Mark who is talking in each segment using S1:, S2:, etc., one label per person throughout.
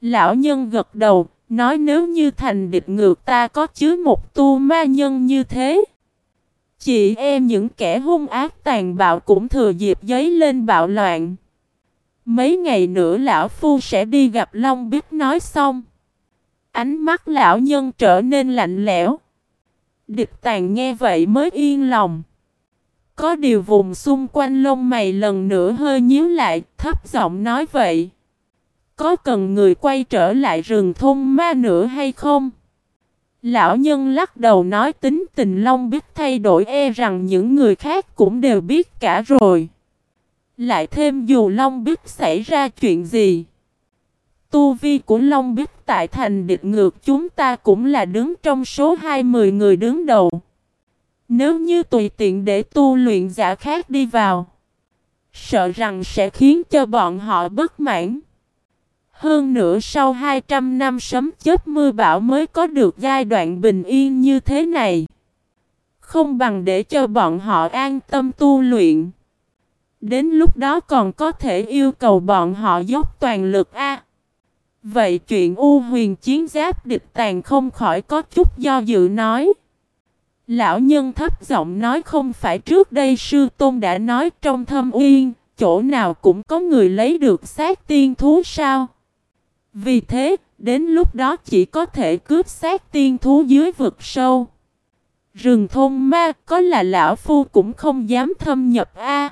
S1: Lão nhân gật đầu, nói nếu như thành địch ngược ta có chứa một tu ma nhân như thế. Chị em những kẻ hung ác tàn bạo cũng thừa dịp giấy lên bạo loạn. Mấy ngày nữa lão phu sẽ đi gặp Long biết nói xong. Ánh mắt lão nhân trở nên lạnh lẽo. Địch tàn nghe vậy mới yên lòng. Có điều vùng xung quanh lông mày lần nữa hơi nhíu lại, thấp giọng nói vậy. Có cần người quay trở lại rừng thôn ma nữa hay không? Lão nhân lắc đầu nói tính tình Long biết thay đổi e rằng những người khác cũng đều biết cả rồi. Lại thêm dù Long biết xảy ra chuyện gì. Tu vi của Long biết tại thành địch ngược chúng ta cũng là đứng trong số 20 người đứng đầu. Nếu như tùy tiện để tu luyện giả khác đi vào. Sợ rằng sẽ khiến cho bọn họ bất mãn. Hơn nữa sau 200 năm sấm chết mưa bão mới có được giai đoạn bình yên như thế này. Không bằng để cho bọn họ an tâm tu luyện. Đến lúc đó còn có thể yêu cầu bọn họ dốc toàn lực A. vậy chuyện U huyền chiến giáp địch tàn không khỏi có chút do dự nói. Lão nhân thấp giọng nói không phải trước đây sư tôn đã nói trong thâm uyên, chỗ nào cũng có người lấy được xác tiên thú sao? Vì thế, đến lúc đó chỉ có thể cướp xác tiên thú dưới vực sâu. Rừng thôn ma có là lão phu cũng không dám thâm nhập a.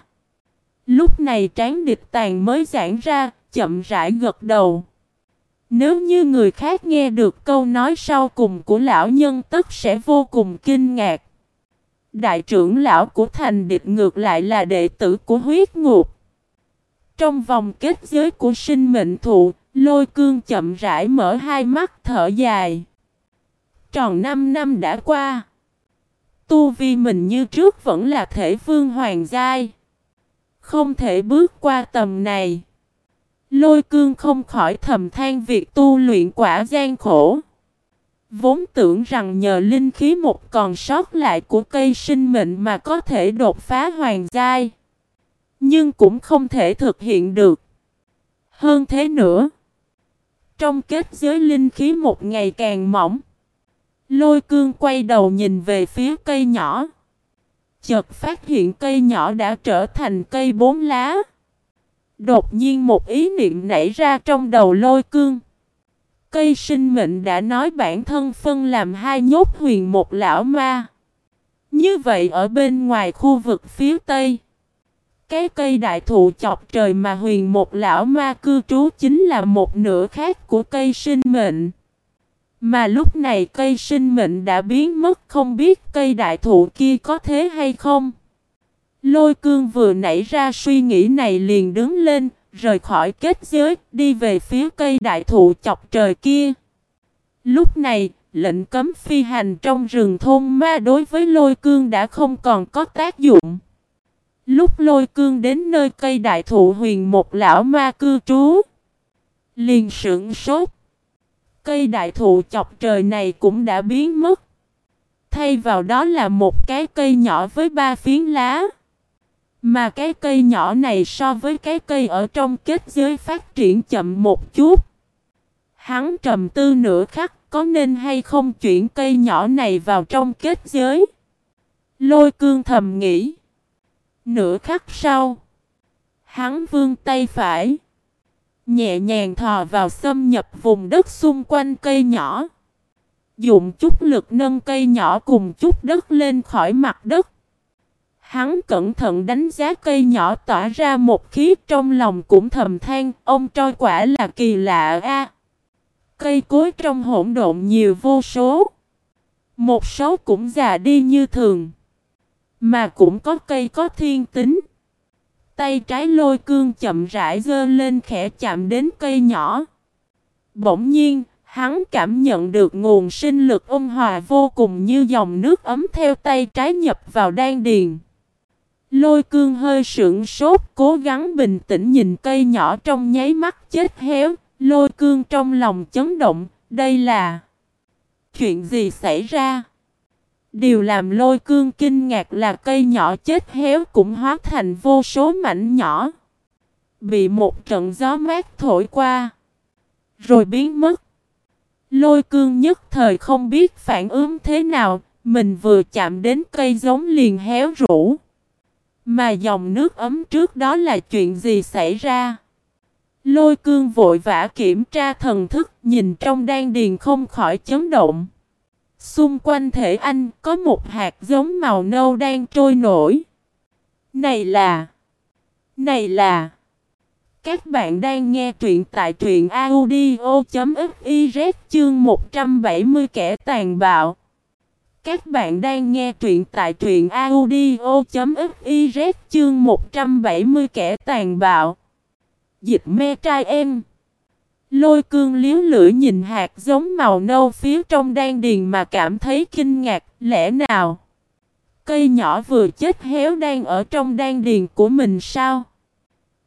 S1: Lúc này tráng địch tàn mới giãn ra, chậm rãi gật đầu. Nếu như người khác nghe được câu nói sau cùng của lão nhân tất sẽ vô cùng kinh ngạc. Đại trưởng lão của thành địch ngược lại là đệ tử của huyết ngục. Trong vòng kết giới của sinh mệnh thụ, lôi cương chậm rãi mở hai mắt thở dài. Tròn 5 năm đã qua. Tu vi mình như trước vẫn là thể vương hoàng giai. Không thể bước qua tầm này. Lôi cương không khỏi thầm than việc tu luyện quả gian khổ. Vốn tưởng rằng nhờ linh khí một còn sót lại của cây sinh mệnh mà có thể đột phá hoàng giai. Nhưng cũng không thể thực hiện được. Hơn thế nữa. Trong kết giới linh khí một ngày càng mỏng. Lôi cương quay đầu nhìn về phía cây nhỏ. Chợt phát hiện cây nhỏ đã trở thành cây bốn lá. Đột nhiên một ý niệm nảy ra trong đầu lôi cương. Cây sinh mệnh đã nói bản thân phân làm hai nhốt huyền một lão ma. Như vậy ở bên ngoài khu vực phía tây. Cái cây đại thụ chọc trời mà huyền một lão ma cư trú chính là một nửa khác của cây sinh mệnh. Mà lúc này cây sinh mệnh đã biến mất không biết cây đại thụ kia có thế hay không. Lôi cương vừa nảy ra suy nghĩ này liền đứng lên, rời khỏi kết giới, đi về phía cây đại thụ chọc trời kia. Lúc này, lệnh cấm phi hành trong rừng thôn ma đối với lôi cương đã không còn có tác dụng. Lúc lôi cương đến nơi cây đại thụ huyền một lão ma cư trú. Liền sững sốt. Cây đại thụ chọc trời này cũng đã biến mất. Thay vào đó là một cái cây nhỏ với ba phiến lá. Mà cái cây nhỏ này so với cái cây ở trong kết giới phát triển chậm một chút. Hắn trầm tư nửa khắc, có nên hay không chuyển cây nhỏ này vào trong kết giới. Lôi cương thầm nghĩ. Nửa khắc sau. Hắn vươn tay phải. Nhẹ nhàng thò vào xâm nhập vùng đất xung quanh cây nhỏ. Dụng chút lực nâng cây nhỏ cùng chút đất lên khỏi mặt đất. Hắn cẩn thận đánh giá cây nhỏ tỏa ra một khí trong lòng cũng thầm than, ông trôi quả là kỳ lạ a. Cây cối trong hỗn độn nhiều vô số. Một số cũng già đi như thường. Mà cũng có cây có thiên tính. Tay trái lôi cương chậm rãi dơ lên khẽ chạm đến cây nhỏ. Bỗng nhiên, hắn cảm nhận được nguồn sinh lực ôn hòa vô cùng như dòng nước ấm theo tay trái nhập vào đan điền. Lôi cương hơi sững sốt, cố gắng bình tĩnh nhìn cây nhỏ trong nháy mắt chết héo. Lôi cương trong lòng chấn động, đây là... Chuyện gì xảy ra? Điều làm lôi cương kinh ngạc là cây nhỏ chết héo cũng hóa thành vô số mảnh nhỏ. Bị một trận gió mát thổi qua. Rồi biến mất. Lôi cương nhất thời không biết phản ứng thế nào, mình vừa chạm đến cây giống liền héo rũ. Mà dòng nước ấm trước đó là chuyện gì xảy ra? Lôi cương vội vã kiểm tra thần thức, nhìn trong đan điền không khỏi chấn động. Xung quanh thể anh có một hạt giống màu nâu đang trôi nổi. Này là... Này là... Các bạn đang nghe truyện tại truyện audio.fiz chương 170 kẻ tàn bạo. Các bạn đang nghe truyện tại truyện audio.fiz chương 170 kẻ tàn bạo. Dịch me trai em. Lôi cương liếu lưỡi nhìn hạt giống màu nâu phía trong đan điền mà cảm thấy kinh ngạc, lẽ nào? Cây nhỏ vừa chết héo đang ở trong đan điền của mình sao?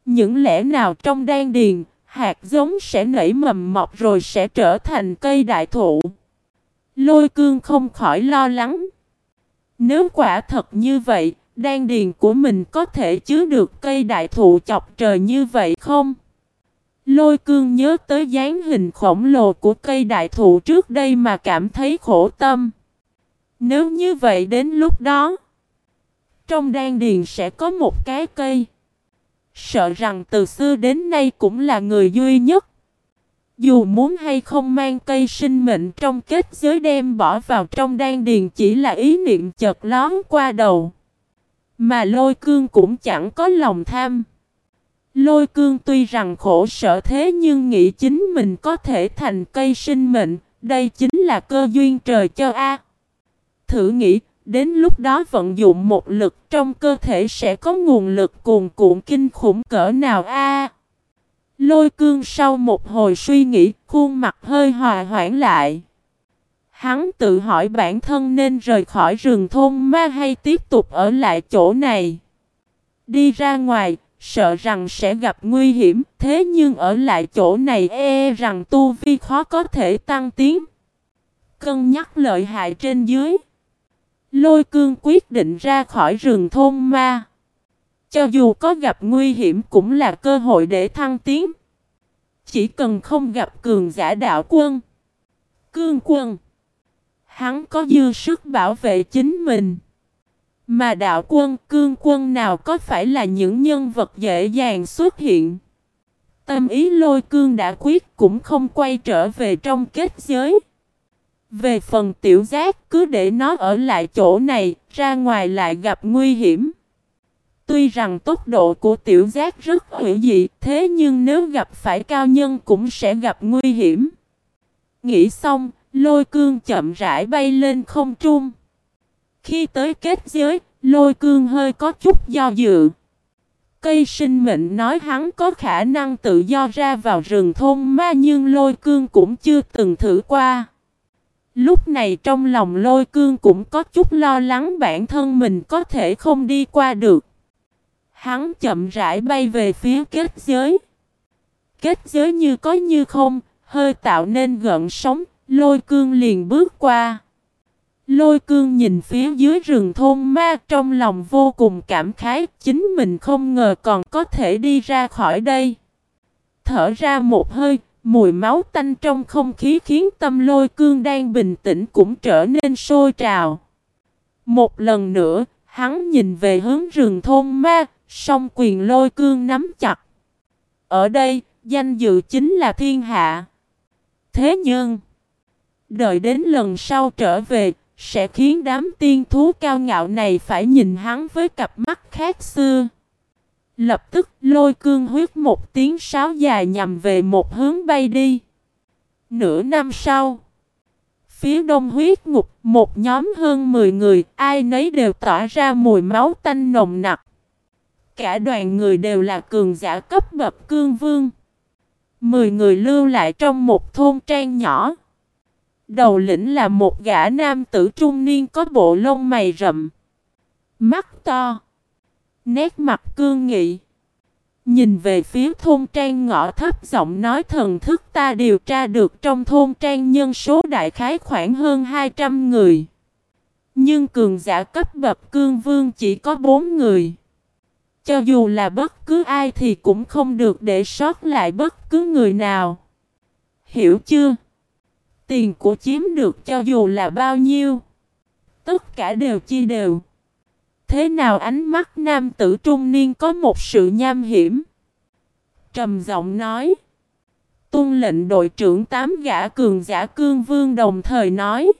S1: Những lẽ nào trong đan điền, hạt giống sẽ nảy mầm mọc rồi sẽ trở thành cây đại thụ? Lôi cương không khỏi lo lắng. Nếu quả thật như vậy, đan điền của mình có thể chứa được cây đại thụ chọc trời như vậy không? Lôi cương nhớ tới dáng hình khổng lồ của cây đại thụ trước đây mà cảm thấy khổ tâm. Nếu như vậy đến lúc đó, trong đan điền sẽ có một cái cây. Sợ rằng từ xưa đến nay cũng là người duy nhất. Dù muốn hay không mang cây sinh mệnh trong kết giới đem bỏ vào trong đan điền chỉ là ý niệm chợt lón qua đầu. Mà lôi cương cũng chẳng có lòng tham. Lôi cương tuy rằng khổ sở thế nhưng nghĩ chính mình có thể thành cây sinh mệnh, đây chính là cơ duyên trời cho A. Thử nghĩ, đến lúc đó vận dụng một lực trong cơ thể sẽ có nguồn lực cuồn cuộn kinh khủng cỡ nào A. Lôi cương sau một hồi suy nghĩ, khuôn mặt hơi hòa hoãn lại. Hắn tự hỏi bản thân nên rời khỏi rừng thôn ma hay tiếp tục ở lại chỗ này. Đi ra ngoài, sợ rằng sẽ gặp nguy hiểm, thế nhưng ở lại chỗ này e, e rằng tu vi khó có thể tăng tiến. Cân nhắc lợi hại trên dưới. Lôi cương quyết định ra khỏi rừng thôn ma. Cho dù có gặp nguy hiểm cũng là cơ hội để thăng tiến. Chỉ cần không gặp cường giả đạo quân. Cương quân. Hắn có dư sức bảo vệ chính mình. Mà đạo quân cương quân nào có phải là những nhân vật dễ dàng xuất hiện. Tâm ý lôi cương đã quyết cũng không quay trở về trong kết giới. Về phần tiểu giác cứ để nó ở lại chỗ này, ra ngoài lại gặp nguy hiểm. Tuy rằng tốc độ của tiểu giác rất hữu dị, thế nhưng nếu gặp phải cao nhân cũng sẽ gặp nguy hiểm. Nghĩ xong, lôi cương chậm rãi bay lên không trung. Khi tới kết giới, lôi cương hơi có chút do dự. Cây sinh mệnh nói hắn có khả năng tự do ra vào rừng thôn ma nhưng lôi cương cũng chưa từng thử qua. Lúc này trong lòng lôi cương cũng có chút lo lắng bản thân mình có thể không đi qua được. Hắn chậm rãi bay về phía kết giới. Kết giới như có như không, hơi tạo nên gợn sóng, lôi cương liền bước qua. Lôi cương nhìn phía dưới rừng thôn ma trong lòng vô cùng cảm khái, chính mình không ngờ còn có thể đi ra khỏi đây. Thở ra một hơi, mùi máu tanh trong không khí khiến tâm lôi cương đang bình tĩnh cũng trở nên sôi trào. Một lần nữa, hắn nhìn về hướng rừng thôn ma, song quyền lôi cương nắm chặt. Ở đây, danh dự chính là thiên hạ. Thế nhưng, đợi đến lần sau trở về, sẽ khiến đám tiên thú cao ngạo này phải nhìn hắn với cặp mắt khác xưa. Lập tức lôi cương huyết một tiếng sáo dài nhằm về một hướng bay đi. Nửa năm sau, phía đông huyết ngục, một nhóm hơn 10 người, ai nấy đều tỏa ra mùi máu tanh nồng nặc. Cả đoàn người đều là cường giả cấp bậc cương vương. Mười người lưu lại trong một thôn trang nhỏ. Đầu lĩnh là một gã nam tử trung niên có bộ lông mày rậm. Mắt to. Nét mặt cương nghị. Nhìn về phía thôn trang ngõ thấp, giọng nói thần thức ta điều tra được trong thôn trang nhân số đại khái khoảng hơn 200 người. Nhưng cường giả cấp bậc cương vương chỉ có 4 người. Cho dù là bất cứ ai thì cũng không được để sót lại bất cứ người nào. hiểu chưa? Tiền của chiếm được cho dù là bao nhiêu, tất cả đều chia đều. Thế nào ánh mắt nam tử trung niên có một sự nham hiểm? Trầm giọng nói. Tuân lệnh đội trưởng tám gã cường giả cương vương đồng thời nói.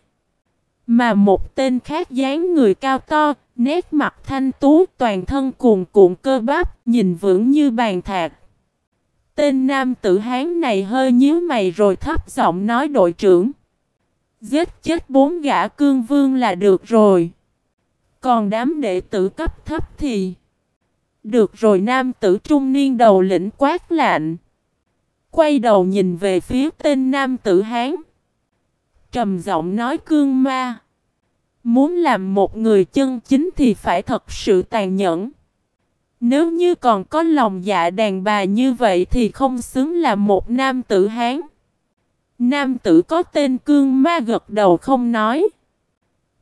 S1: Mà một tên khác dáng người cao to, nét mặt thanh tú, toàn thân cuồn cuộn cơ bắp, nhìn vững như bàn thạc. Tên nam tử hán này hơi nhíu mày rồi thấp giọng nói đội trưởng. Giết chết bốn gã cương vương là được rồi. Còn đám đệ tử cấp thấp thì... Được rồi, nam tử trung niên đầu lĩnh quát lạnh. Quay đầu nhìn về phía tên nam tử Hán. Trầm giọng nói cương ma. Muốn làm một người chân chính thì phải thật sự tàn nhẫn. Nếu như còn có lòng dạ đàn bà như vậy thì không xứng là một nam tử Hán. Nam tử có tên cương ma gật đầu không nói.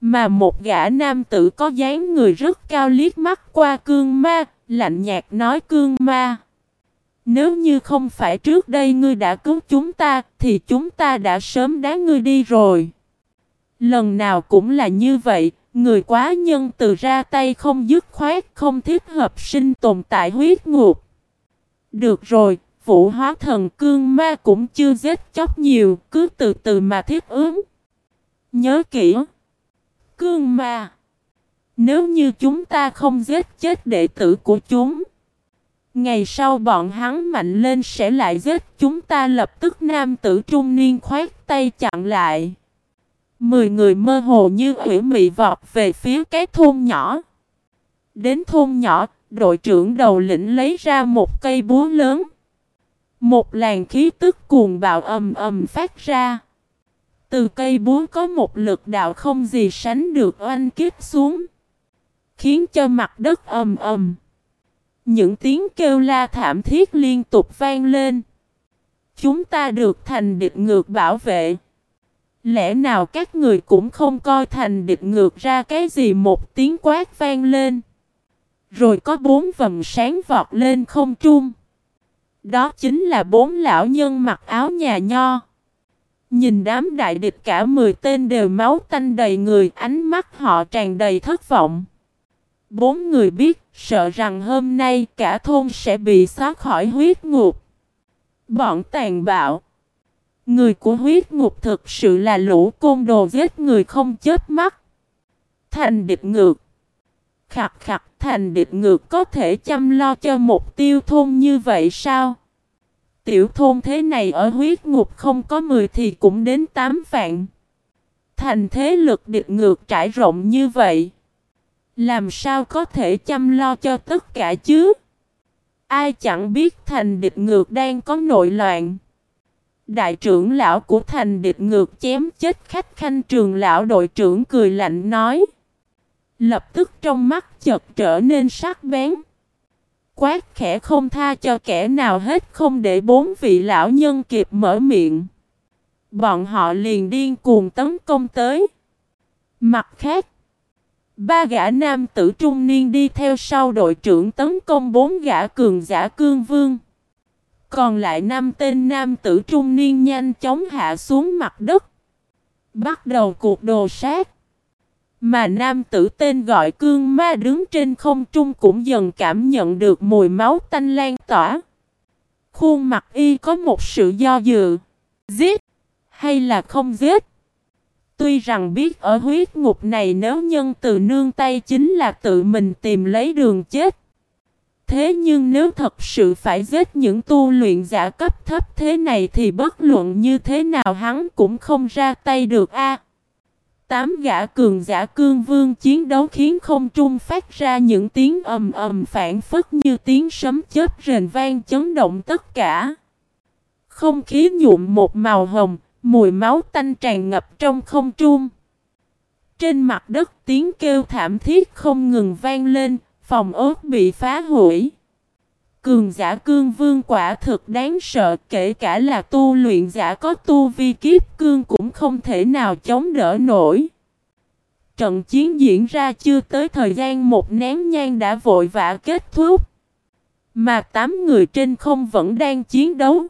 S1: Mà một gã nam tử có dáng người rất cao liếc mắt qua cương ma, lạnh nhạt nói cương ma. Nếu như không phải trước đây ngươi đã cứu chúng ta, thì chúng ta đã sớm đá ngươi đi rồi. Lần nào cũng là như vậy, người quá nhân từ ra tay không dứt khoát, không thiết hợp sinh tồn tại huyết ngục. Được rồi, vũ hóa thần cương ma cũng chưa giết chóc nhiều, cứ từ từ mà thiết ứng. Nhớ kỹ. Cương ma. Nếu như chúng ta không giết chết đệ tử của chúng. Ngày sau bọn hắn mạnh lên sẽ lại giết chúng ta lập tức nam tử trung niên khoát tay chặn lại. Mười người mơ hồ như hủy mị vọt về phía cái thôn nhỏ. Đến thôn nhỏ, đội trưởng đầu lĩnh lấy ra một cây búa lớn. Một làn khí tức cuồng bạo ầm ầm phát ra. Từ cây búa có một lực đạo không gì sánh được oanh kích xuống. Khiến cho mặt đất ầm ầm. Những tiếng kêu la thảm thiết liên tục vang lên. Chúng ta được thành địch ngược bảo vệ. Lẽ nào các người cũng không coi thành địch ngược ra cái gì một tiếng quát vang lên. Rồi có bốn vầng sáng vọt lên không trung. Đó chính là bốn lão nhân mặc áo nhà nho. Nhìn đám đại địch cả mười tên đều máu tanh đầy người, ánh mắt họ tràn đầy thất vọng. Bốn người biết, sợ rằng hôm nay cả thôn sẽ bị xóa khỏi huyết ngục. Bọn tàn bạo. Người của huyết ngục thực sự là lũ côn đồ giết người không chết mắt. Thành địch ngược. Khặt khặt thành địch ngược có thể chăm lo cho một tiêu thôn như vậy sao? Tiểu thôn thế này ở huyết ngục không có 10 thì cũng đến 8 vạn. Thành thế lực địch ngược trải rộng như vậy. Làm sao có thể chăm lo cho tất cả chứ? Ai chẳng biết thành địch ngược đang có nội loạn. Đại trưởng lão của thành địch ngược chém chết khách khanh trường lão đội trưởng cười lạnh nói. Lập tức trong mắt chợt trở nên sắc bén. Quát khẽ không tha cho kẻ nào hết không để bốn vị lão nhân kịp mở miệng. Bọn họ liền điên cuồng tấn công tới. Mặt khác, ba gã nam tử trung niên đi theo sau đội trưởng tấn công bốn gã cường giả cương vương. Còn lại năm tên nam tử trung niên nhanh chóng hạ xuống mặt đất. Bắt đầu cuộc đồ sát. Mà nam tử tên gọi cương ma đứng trên không trung cũng dần cảm nhận được mùi máu tanh lan tỏa. Khuôn mặt y có một sự do dự. Giết hay là không giết? Tuy rằng biết ở huyết ngục này nếu nhân từ nương tay chính là tự mình tìm lấy đường chết. Thế nhưng nếu thật sự phải giết những tu luyện giả cấp thấp thế này thì bất luận như thế nào hắn cũng không ra tay được a. Tám gã cường giả cương vương chiến đấu khiến không trung phát ra những tiếng ầm ầm phản phất như tiếng sấm chớp rền vang chấn động tất cả. Không khí nhuộm một màu hồng, mùi máu tanh tràn ngập trong không trung. Trên mặt đất tiếng kêu thảm thiết không ngừng vang lên, phòng ốt bị phá hủy. Cường giả cương vương quả thực đáng sợ, kể cả là tu luyện giả có tu vi kiếp cương cũng không thể nào chống đỡ nổi. Trận chiến diễn ra chưa tới thời gian một nén nhang đã vội vã kết thúc. Mà tám người trên không vẫn đang chiến đấu.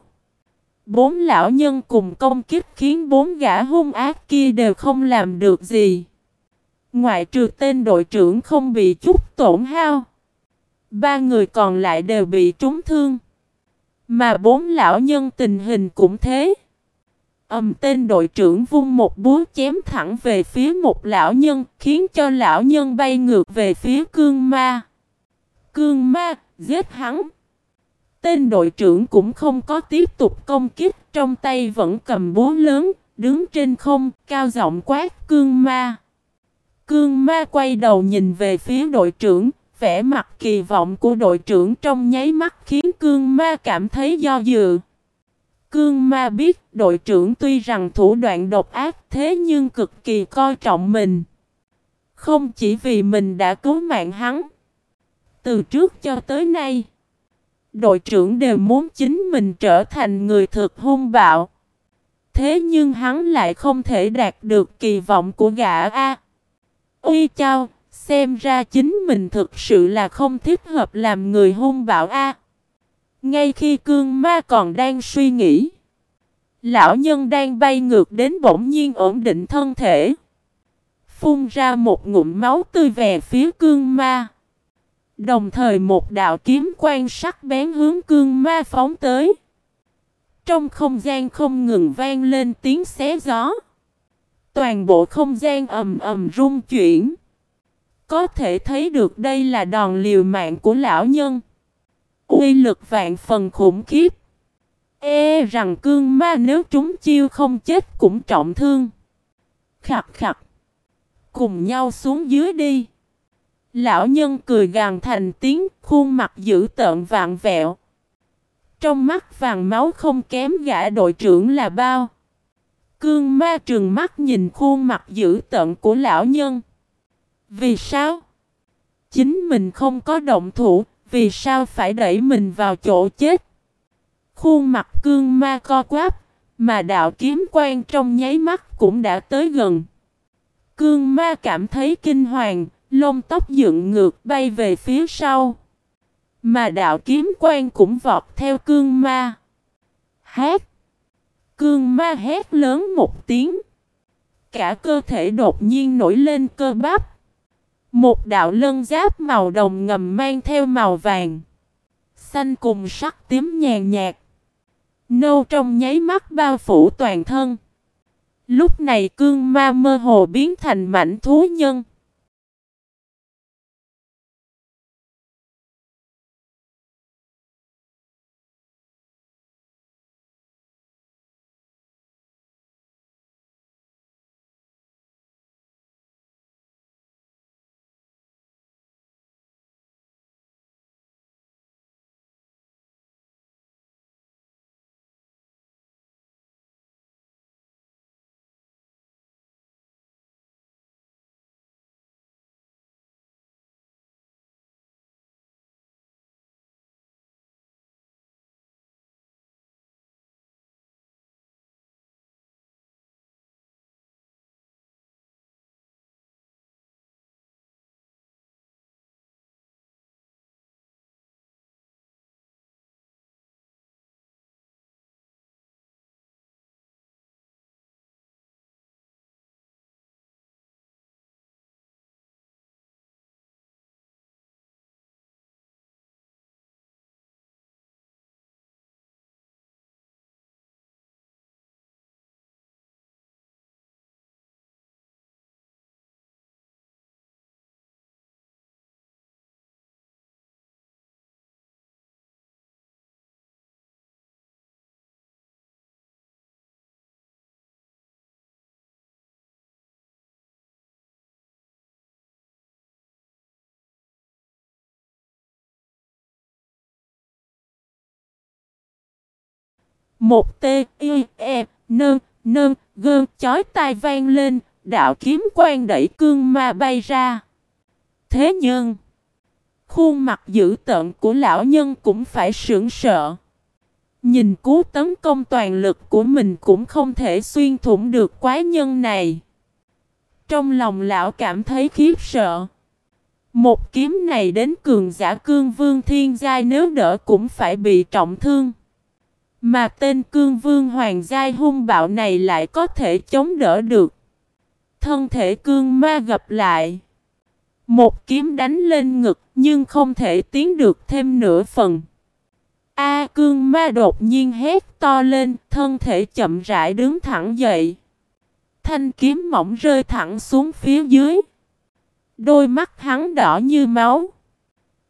S1: Bốn lão nhân cùng công kích khiến bốn gã hung ác kia đều không làm được gì. Ngoại trừ tên đội trưởng không bị chút tổn hao. Ba người còn lại đều bị trúng thương. Mà bốn lão nhân tình hình cũng thế. Ầm tên đội trưởng vung một búa chém thẳng về phía một lão nhân, khiến cho lão nhân bay ngược về phía cương ma. Cương ma, giết hắn. Tên đội trưởng cũng không có tiếp tục công kích, trong tay vẫn cầm búa lớn, đứng trên không, cao giọng quát cương ma. Cương ma quay đầu nhìn về phía đội trưởng, vẻ mặt kỳ vọng của đội trưởng trong nháy mắt khiến cương ma cảm thấy do dự. Cương ma biết đội trưởng tuy rằng thủ đoạn độc ác thế nhưng cực kỳ coi trọng mình. Không chỉ vì mình đã cứu mạng hắn. Từ trước cho tới nay, đội trưởng đều muốn chính mình trở thành người thực hung bạo. Thế nhưng hắn lại không thể đạt được kỳ vọng của gã A. Uy chao, xem ra chính mình thực sự là không thích hợp làm người hung bạo A. Ngay khi cương ma còn đang suy nghĩ, lão nhân đang bay ngược đến bỗng nhiên ổn định thân thể. Phun ra một ngụm máu tươi về phía cương ma. Đồng thời một đạo kiếm quan sắc bén hướng cương ma phóng tới. Trong không gian không ngừng vang lên tiếng xé gió. Toàn bộ không gian ầm ầm rung chuyển. Có thể thấy được đây là đòn liều mạng của lão nhân. Uy lực vạn phần khủng khiếp. E rằng cương ma nếu chúng chiêu không chết cũng trọng thương. Khặt khặt. Cùng nhau xuống dưới đi. Lão nhân cười gàn thành tiếng, khuôn mặt dữ tợn vạn vẹo. Trong mắt vàng máu không kém gã đội trưởng là bao. Cương ma trừng mắt nhìn khuôn mặt dữ tợn của lão nhân. Vì sao? Chính mình không có động thủ, vì sao phải đẩy mình vào chỗ chết? Khuôn mặt cương ma co quáp, mà đạo kiếm quan trong nháy mắt cũng đã tới gần. Cương ma cảm thấy kinh hoàng, lông tóc dựng ngược bay về phía sau. Mà đạo kiếm quan cũng vọt theo cương ma. Hát! Ma hét lớn một tiếng. Cả cơ thể đột nhiên nổi lên cơ bắp. Một đạo lân giáp màu đồng ngầm mang theo màu vàng. Xanh cùng sắc tím nhàn nhạt. Nâu trong nháy mắt bao phủ toàn thân. Lúc này cương ma mơ hồ biến thành mảnh thú nhân. Một T, Y, E, Nơn, Nơn, Gơn, chói tai vang lên, đạo kiếm quan đẩy cương ma bay ra. Thế nhưng, khuôn mặt dữ tợn của lão nhân cũng phải sững sợ. Nhìn cú tấn công toàn lực của mình cũng không thể xuyên thủng được quái nhân này. Trong lòng lão cảm thấy khiếp sợ. Một kiếm này đến cường giả cương vương thiên giai nếu đỡ cũng phải bị trọng thương. Mà tên cương vương hoàng giai hung bạo này lại có thể chống đỡ được. Thân thể cương ma gặp lại. Một kiếm đánh lên ngực nhưng không thể tiến được thêm nửa phần. A cương ma đột nhiên hét to lên, thân thể chậm rãi đứng thẳng dậy. Thanh kiếm mỏng rơi thẳng xuống phía dưới. Đôi mắt hắn đỏ như máu.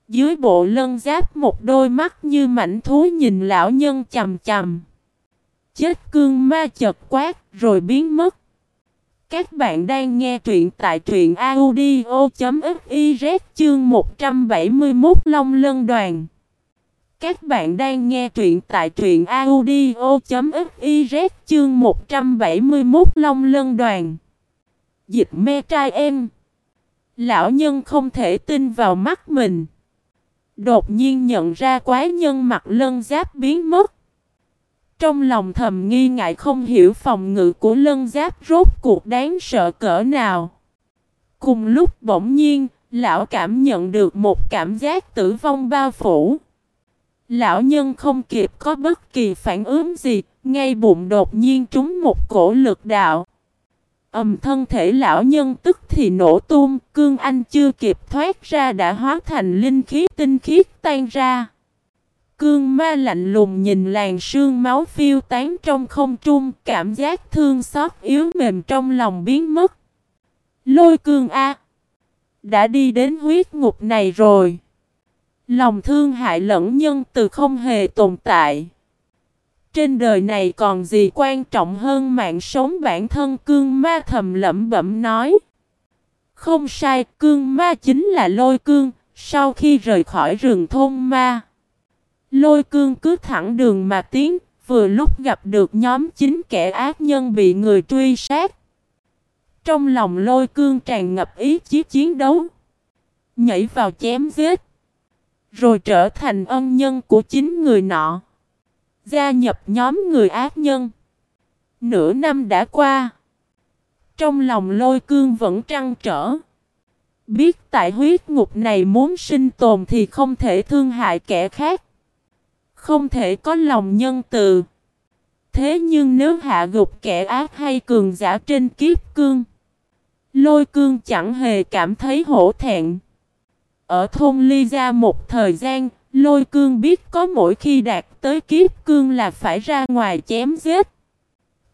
S1: Dưới bộ lân giáp một đôi mắt như mảnh thú nhìn lão nhân chầm chầm. Chết cương ma chật quát, rồi biến mất. Các bạn đang nghe truyện tại truyện audio.fiz chương 171 Long Lân Đoàn. Các bạn đang nghe truyện tại truyện audio.fiz chương 171 Long Lân Đoàn. Dịch me trai em. Lão nhân không thể tin vào mắt mình. Đột nhiên nhận ra quái nhân mặt lân giáp biến mất. Trong lòng thầm nghi ngại không hiểu phòng ngự của lân giáp rốt cuộc đáng sợ cỡ nào. Cùng lúc bỗng nhiên, lão cảm nhận được một cảm giác tử vong bao phủ. Lão nhân không kịp có bất kỳ phản ứng gì, ngay bụng đột nhiên trúng một cổ lực đạo. Ầm thân thể lão nhân tức thì nổ tung, cương anh chưa kịp thoát ra đã hóa thành linh khí tinh khiết tan ra. Cương ma lạnh lùng nhìn làn sương máu phiêu tán trong không trung, cảm giác thương xót yếu mềm trong lòng biến mất. Lôi cương A. Đã đi đến huyết ngục này rồi. Lòng thương hại lẫn nhân từ không hề tồn tại. Trên đời này còn gì quan trọng hơn mạng sống bản thân cương ma thầm lẩm bẩm nói. Không sai, cương ma chính là lôi cương, sau khi rời khỏi rừng thôn ma. Lôi cương cứ thẳng đường mà tiến, vừa lúc gặp được nhóm chính kẻ ác nhân bị người truy sát. Trong lòng lôi cương tràn ngập ý chí chiến đấu. Nhảy vào chém giết. Rồi trở thành ân nhân của chính người nọ. Gia nhập nhóm người ác nhân. Nửa năm đã qua. Trong lòng lôi cương vẫn trăn trở. Biết tại huyết ngục này muốn sinh tồn thì không thể thương hại kẻ khác. Không thể có lòng nhân từ. Thế nhưng nếu hạ gục kẻ ác hay cường giả trên kiếp cương. Lôi cương chẳng hề cảm thấy hổ thẹn. Ở thôn Ly Gia một thời gian, lôi cương biết có mỗi khi đạt tới kiếp cương là phải ra ngoài chém giết.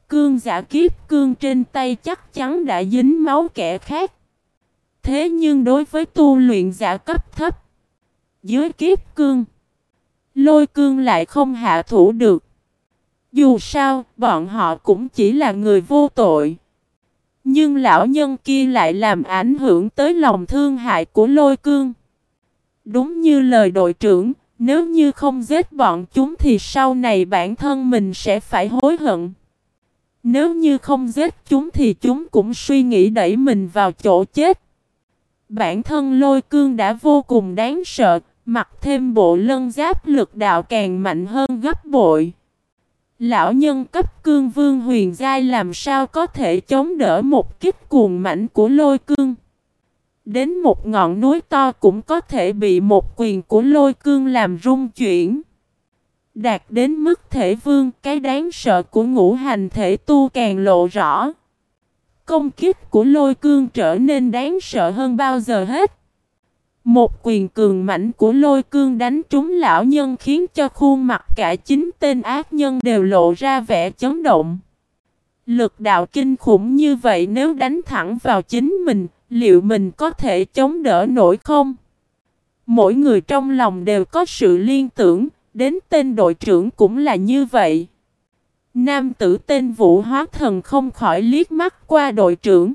S1: Cương giả kiếp cương trên tay chắc chắn đã dính máu kẻ khác. Thế nhưng đối với tu luyện giả cấp thấp, dưới kiếp cương, lôi cương lại không hạ thủ được. Dù sao, bọn họ cũng chỉ là người vô tội. Nhưng lão nhân kia lại làm ảnh hưởng tới lòng thương hại của lôi cương. Đúng như lời đội trưởng, nếu như không giết bọn chúng thì sau này bản thân mình sẽ phải hối hận. Nếu như không giết chúng thì chúng cũng suy nghĩ đẩy mình vào chỗ chết. Bản thân lôi cương đã vô cùng đáng sợ, mặc thêm bộ lân giáp lực đạo càng mạnh hơn gấp bội. Lão nhân cấp cương vương huyền giai làm sao có thể chống đỡ một kích cuồng mạnh của lôi cương. Đến một ngọn núi to cũng có thể bị một quyền của lôi cương làm rung chuyển. Đạt đến mức thể vương, cái đáng sợ của ngũ hành thể tu càng lộ rõ. Công kích của lôi cương trở nên đáng sợ hơn bao giờ hết. Một quyền cường mạnh của lôi cương đánh trúng lão nhân khiến cho khuôn mặt cả chính tên ác nhân đều lộ ra vẻ chấn động. Lực đạo kinh khủng như vậy nếu đánh thẳng vào chính mình, liệu mình có thể chống đỡ nổi không? Mỗi người trong lòng đều có sự liên tưởng, đến tên đội trưởng cũng là như vậy. Nam tử tên Vũ Hóa Thần không khỏi liếc mắt qua đội trưởng.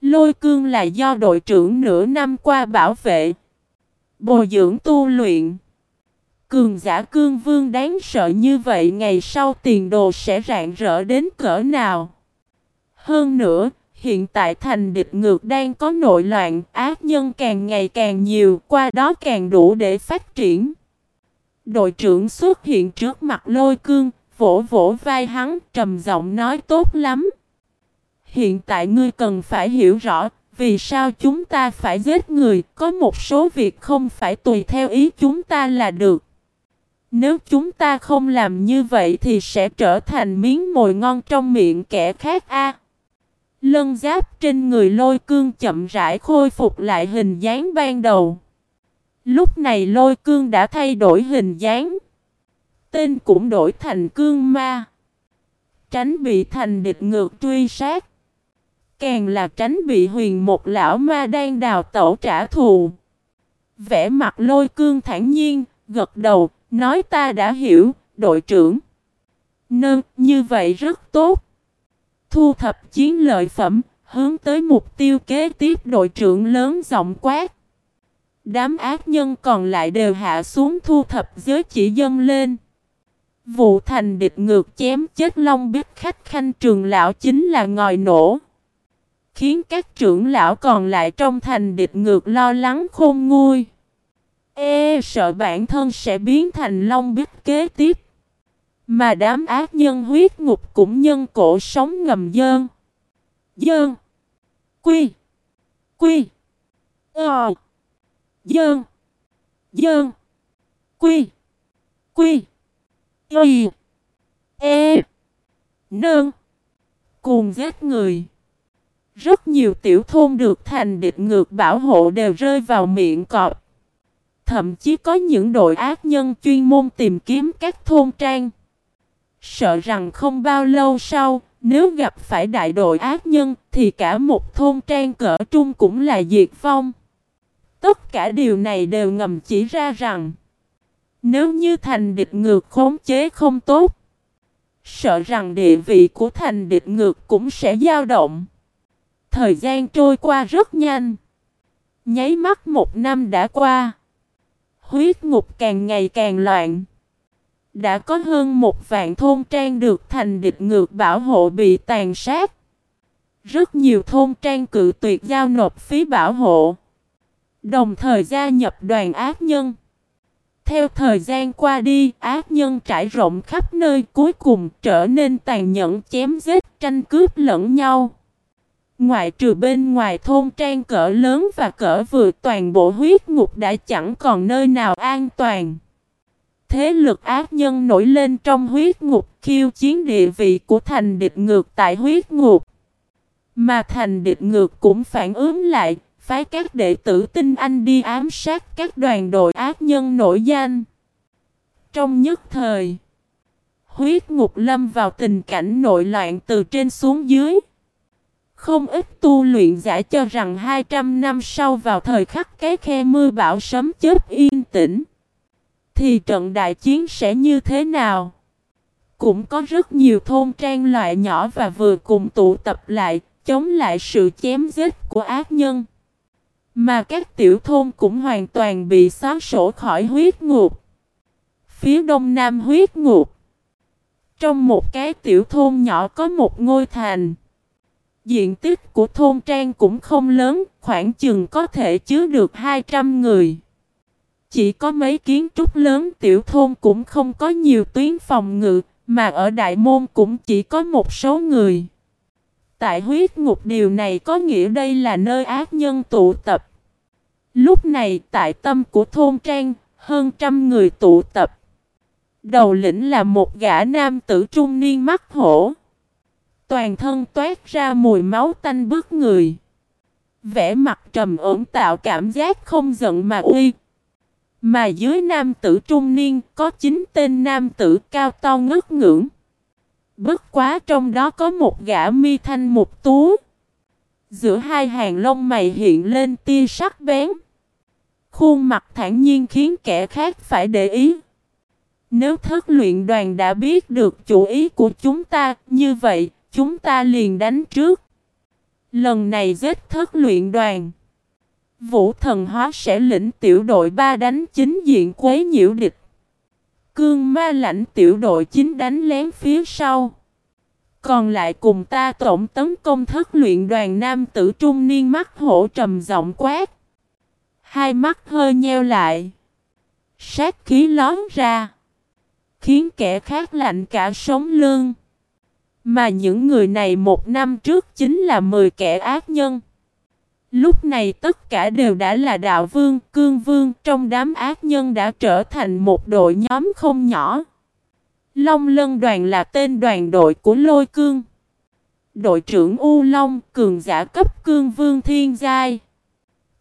S1: Lôi cương là do đội trưởng nửa năm qua bảo vệ. Bồi dưỡng tu luyện. Cường giả cương vương đáng sợ như vậy ngày sau tiền đồ sẽ rạng rỡ đến cỡ nào. Hơn nữa, hiện tại thành địch ngược đang có nội loạn, ác nhân càng ngày càng nhiều, qua đó càng đủ để phát triển. Đội trưởng xuất hiện trước mặt lôi cương, vỗ vỗ vai hắn, trầm giọng nói tốt lắm. Hiện tại ngươi cần phải hiểu rõ, vì sao chúng ta phải giết người, có một số việc không phải tùy theo ý chúng ta là được. Nếu chúng ta không làm như vậy thì sẽ trở thành miếng mồi ngon trong miệng kẻ khác a. Lân giáp trên người lôi cương chậm rãi khôi phục lại hình dáng ban đầu. Lúc này lôi cương đã thay đổi hình dáng. Tên cũng đổi thành cương ma. Tránh bị thành địch ngược truy sát. Càng là tránh bị huyền một lão ma đang đào tẩu trả thù. Vẽ mặt lôi cương thản nhiên, gật đầu, nói ta đã hiểu, đội trưởng. Nơ, như vậy rất tốt. Thu thập chiến lợi phẩm, hướng tới mục tiêu kế tiếp đội trưởng lớn giọng quát. Đám ác nhân còn lại đều hạ xuống thu thập giới chỉ dân lên. Vụ thành địch ngược chém chết long biết khách khanh trường lão chính là ngòi nổ. Khiến các trưởng lão còn lại trong thành địch ngược lo lắng khôn nguôi. Ê sợ bản thân sẽ biến thành long biết kế tiếp. Mà đám ác nhân huyết ngục cũng nhân cổ sống ngầm dơn. Dơn. Quy. Quy. Ờ. Dơn. Dơn. Quy. Quy. Y. E. Nơn. Cùng giết người. Rất nhiều tiểu thôn được thành địch ngược bảo hộ đều rơi vào miệng cọp. Thậm chí có những đội ác nhân chuyên môn tìm kiếm các thôn trang. Sợ rằng không bao lâu sau, nếu gặp phải đại đội ác nhân thì cả một thôn trang cỡ trung cũng là diệt vong. Tất cả điều này đều ngầm chỉ ra rằng nếu như thành địch ngược khống chế không tốt Sợ rằng địa vị của thành địch ngược cũng sẽ dao động. Thời gian trôi qua rất nhanh. Nháy mắt một năm đã qua. Huyết ngục càng ngày càng loạn. Đã có hơn một vạn thôn trang được thành địch ngược bảo hộ bị tàn sát Rất nhiều thôn trang cự tuyệt giao nộp phí bảo hộ Đồng thời gia nhập đoàn ác nhân theo thời gian qua đi, ác nhân trải rộng khắp nơi cuối cùng trở nên tàn nhẫn chém giết tranh cướp lẫn nhau. Ngoại trừ bên ngoài thôn trang cỡ lớn và cỡ vừa toàn bộ huyết ngục đã chẳng còn nơi nào an toàn. Thế lực ác nhân nổi lên trong huyết ngục khiêu chiến địa vị của thành địch ngược tại huyết ngục. Mà thành địch ngược cũng phản ứng lại, phái các đệ tử tinh anh đi ám sát các đoàn đội ác nhân nổi danh. Trong nhất thời, huyết ngục lâm vào tình cảnh nội loạn từ trên xuống dưới. Không ít tu luyện giả cho rằng 200 năm sau vào thời khắc cái khe mưa bão sấm chớp yên tĩnh, thì trận đại chiến sẽ như thế nào? Cũng có rất nhiều thôn trang loại nhỏ và vừa cùng tụ tập lại, chống lại sự chém giết của ác nhân. Mà các tiểu thôn cũng hoàn toàn bị xóa sổ khỏi huyết ngục. Phía đông nam huyết ngục. Trong một cái tiểu thôn nhỏ có một ngôi thành. Diện tích của thôn trang cũng không lớn, khoảng chừng có thể chứa được 200 người. Chỉ có mấy kiến trúc lớn tiểu thôn cũng không có nhiều tuyến phòng ngự, mà ở đại môn cũng chỉ có một số người. Tại huyết ngục điều này có nghĩa đây là nơi ác nhân tụ tập. Lúc này tại tâm của thôn trang, hơn trăm người tụ tập. Đầu lĩnh là một gã nam tử trung niên mắt hổ. Toàn thân toát ra mùi máu tanh bức người. Vẽ mặt trầm ổn tạo cảm giác không giận mà uy. Mà dưới nam tử trung niên có chín tên nam tử cao to ngất ngưỡng. Bất quá trong đó có một gã mi thanh một tú. Giữa hai hàng lông mày hiện lên tia sắc bén. Khuôn mặt thản nhiên khiến kẻ khác phải để ý. Nếu thất luyện đoàn đã biết được chủ ý của chúng ta, như vậy, chúng ta liền đánh trước. Lần này giết thất luyện đoàn. Vũ thần hóa sẽ lĩnh tiểu đội 3 đánh chính diện quấy nhiễu địch. Cương ma lãnh tiểu đội 9 đánh lén phía sau. Còn lại cùng ta tổng tấn công thất luyện đoàn nam tử trung niên mắt hổ trầm giọng quát. Hai mắt hơi nheo lại. Sát khí lón ra. Khiến kẻ khác lạnh cả sống lưng. Mà những người này một năm trước chính là 10 kẻ ác nhân. Lúc này tất cả đều đã là đạo vương, cương vương, trong đám ác nhân đã trở thành một đội nhóm không nhỏ. Long Lân đoàn là tên đoàn đội của lôi cương. Đội trưởng U Long, cường giả cấp cương vương thiên giai.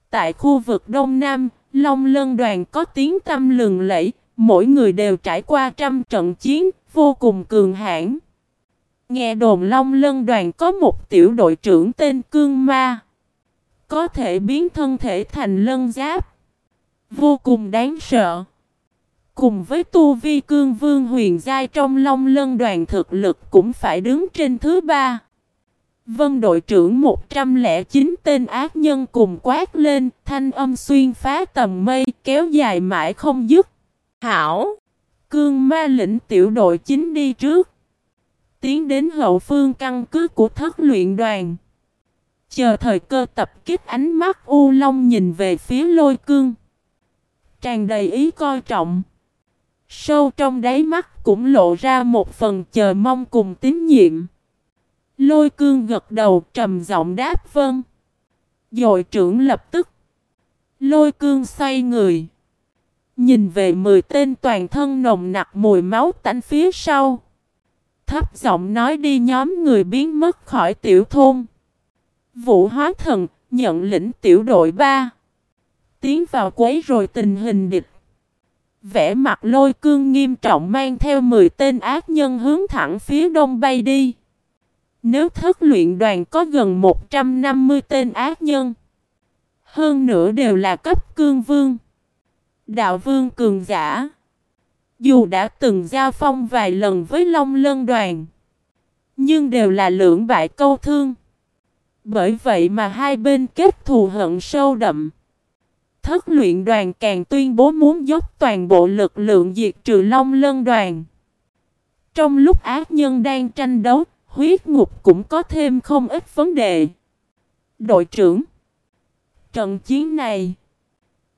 S1: Tại khu vực Đông Nam, Long Lân đoàn có tiếng tâm lừng lẫy, mỗi người đều trải qua trăm trận chiến, vô cùng cường hãn. Nghe đồn Long Lân đoàn có một tiểu đội trưởng tên Cương Ma. Có thể biến thân thể thành lân giáp. Vô cùng đáng sợ. Cùng với tu vi cương vương huyền giai trong long lân đoàn thực lực cũng phải đứng trên thứ ba. Vân đội trưởng 109 tên ác nhân cùng quát lên, thanh âm xuyên phá tầm mây, kéo dài mãi không dứt. Hảo! Cương ma lĩnh tiểu đội chính đi trước. Tiến đến hậu phương căn cứ của thất luyện đoàn. Chờ thời cơ tập kích ánh mắt U Long nhìn về phía lôi cương. Tràn đầy ý coi trọng. Sâu trong đáy mắt cũng lộ ra một phần chờ mong cùng tín nhiệm. Lôi cương gật đầu trầm giọng đáp vâng. Dội trưởng lập tức. Lôi cương xoay người. Nhìn về mười tên toàn thân nồng nặc mùi máu tanh phía sau. Thấp giọng nói đi nhóm người biến mất khỏi tiểu thôn. Vũ hóa thần, nhận lĩnh tiểu đội 3. Tiến vào quấy rồi tình hình địch. Vẽ mặt lôi cương nghiêm trọng mang theo 10 tên ác nhân hướng thẳng phía đông bay đi. Nếu thất luyện đoàn có gần 150 tên ác nhân. Hơn nữa đều là cấp cương vương. Đạo vương cường giả. Dù đã từng giao phong vài lần với Long Lân đoàn. Nhưng đều là lưỡng bại câu thương. Bởi vậy mà hai bên kết thù hận sâu đậm. Thất luyện đoàn càng tuyên bố muốn dốc toàn bộ lực lượng diệt trừ Long Lân đoàn. Trong lúc ác nhân đang tranh đấu, huyết ngục cũng có thêm không ít vấn đề. Đội trưởng Trận chiến này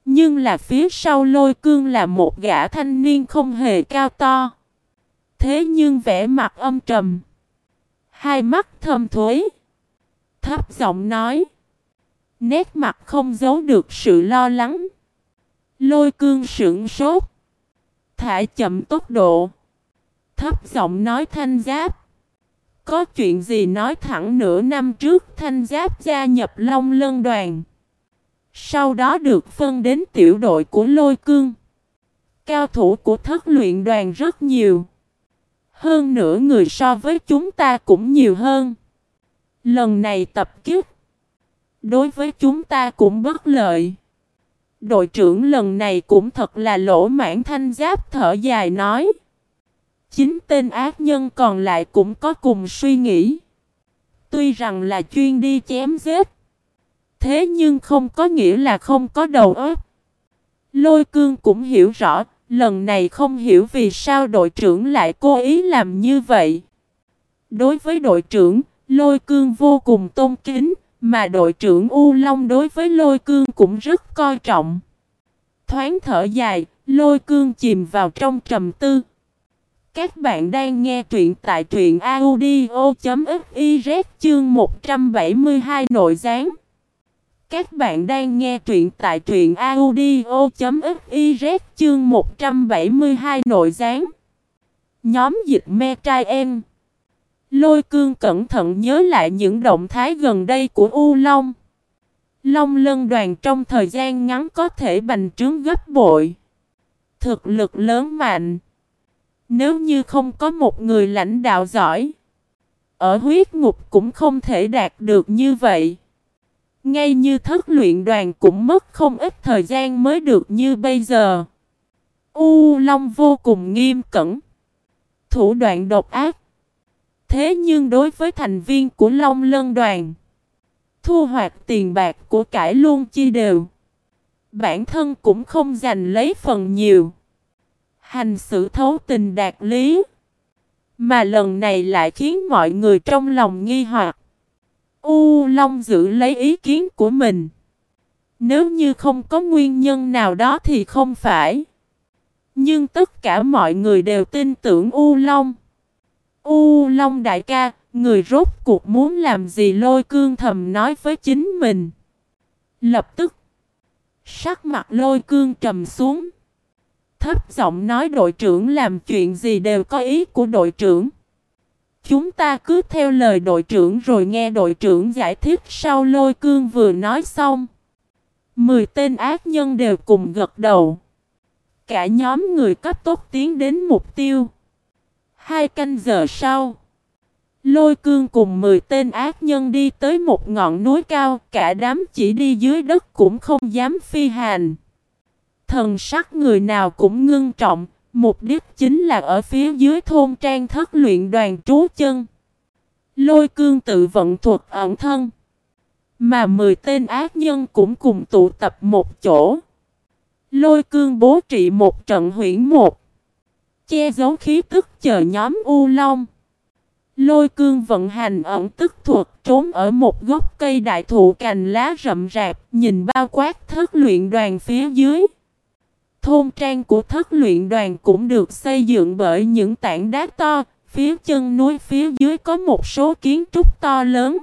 S1: Nhưng là phía sau lôi cương là một gã thanh niên không hề cao to. Thế nhưng vẻ mặt âm trầm. Hai mắt thâm thuế. Thấp giọng nói. Nét mặt không giấu được sự lo lắng. Lôi cương sững sốt. Thả chậm tốc độ. Thấp giọng nói thanh giáp. Có chuyện gì nói thẳng nửa năm trước thanh giáp gia nhập Long Lân đoàn. Sau đó được phân đến tiểu đội của lôi cương. Cao thủ của thất luyện đoàn rất nhiều. Hơn nữa người so với chúng ta cũng nhiều hơn. Lần này tập kích. Đối với chúng ta cũng bất lợi. Đội trưởng lần này cũng thật là lỗ mãn thanh giáp thở dài nói. Chính tên ác nhân còn lại cũng có cùng suy nghĩ. Tuy rằng là chuyên đi chém giết. Thế nhưng không có nghĩa là không có đầu óc. Lôi cương cũng hiểu rõ, lần này không hiểu vì sao đội trưởng lại cố ý làm như vậy. Đối với đội trưởng, lôi cương vô cùng tôn kính, mà đội trưởng U Long đối với lôi cương cũng rất coi trọng. Thoáng thở dài, lôi cương chìm vào trong trầm tư. Các bạn đang nghe truyện tại truyện audio.fiz chương 172 nội gián. Các bạn đang nghe truyện tại truyện audio.fiz chương 172 nội gián. Nhóm dịch me trai em. Lôi cương cẩn thận nhớ lại những động thái gần đây của U Long. Long lân đoàn trong thời gian ngắn có thể bành trướng gấp bội. Thực lực lớn mạnh. Nếu như không có một người lãnh đạo giỏi. Ở huyết ngục cũng không thể đạt được như vậy. Ngay như thất luyện đoàn cũng mất không ít thời gian mới được như bây giờ. U Long vô cùng nghiêm cẩn. Thủ đoạn độc ác. Thế nhưng đối với thành viên của Long Lân đoàn, thu hoạch tiền bạc của cải luôn chi đều. Bản thân cũng không giành lấy phần nhiều. Hành xử thấu tình đạt lý. Mà lần này lại khiến mọi người trong lòng nghi hoặc. U Long giữ lấy ý kiến của mình. Nếu như không có nguyên nhân nào đó thì không phải. Nhưng tất cả mọi người đều tin tưởng U Long. U Long đại ca, người rốt cuộc muốn làm gì lôi cương thầm nói với chính mình. Lập tức, sắc mặt lôi cương trầm xuống. Thấp giọng nói đội trưởng làm chuyện gì đều có ý của đội trưởng. Chúng ta cứ theo lời đội trưởng rồi nghe đội trưởng giải thích sau lôi cương vừa nói xong. Mười tên ác nhân đều cùng gật đầu. Cả nhóm người cấp tốc tiến đến mục tiêu. Hai canh giờ sau. Lôi cương cùng 10 tên ác nhân đi tới một ngọn núi cao, cả đám chỉ đi dưới đất cũng không dám phi hành. Thần sắc người nào cũng ngưng trọng, mục đích chính là ở phía dưới thôn trang thất luyện đoàn trú chân. Lôi cương tự vận thuật ẩn thân. Mà 10 tên ác nhân cũng cùng tụ tập một chỗ. Lôi cương bố trị một trận huyển một. Che giấu khí tức chờ nhóm U Long. Lôi cương vận hành ẩn tức thuật trốn ở một gốc cây đại thụ cành lá rậm rạp nhìn bao quát thất luyện đoàn phía dưới. Thôn trang của thất luyện đoàn cũng được xây dựng bởi những tảng đá to, phía chân núi phía dưới có một số kiến trúc to lớn.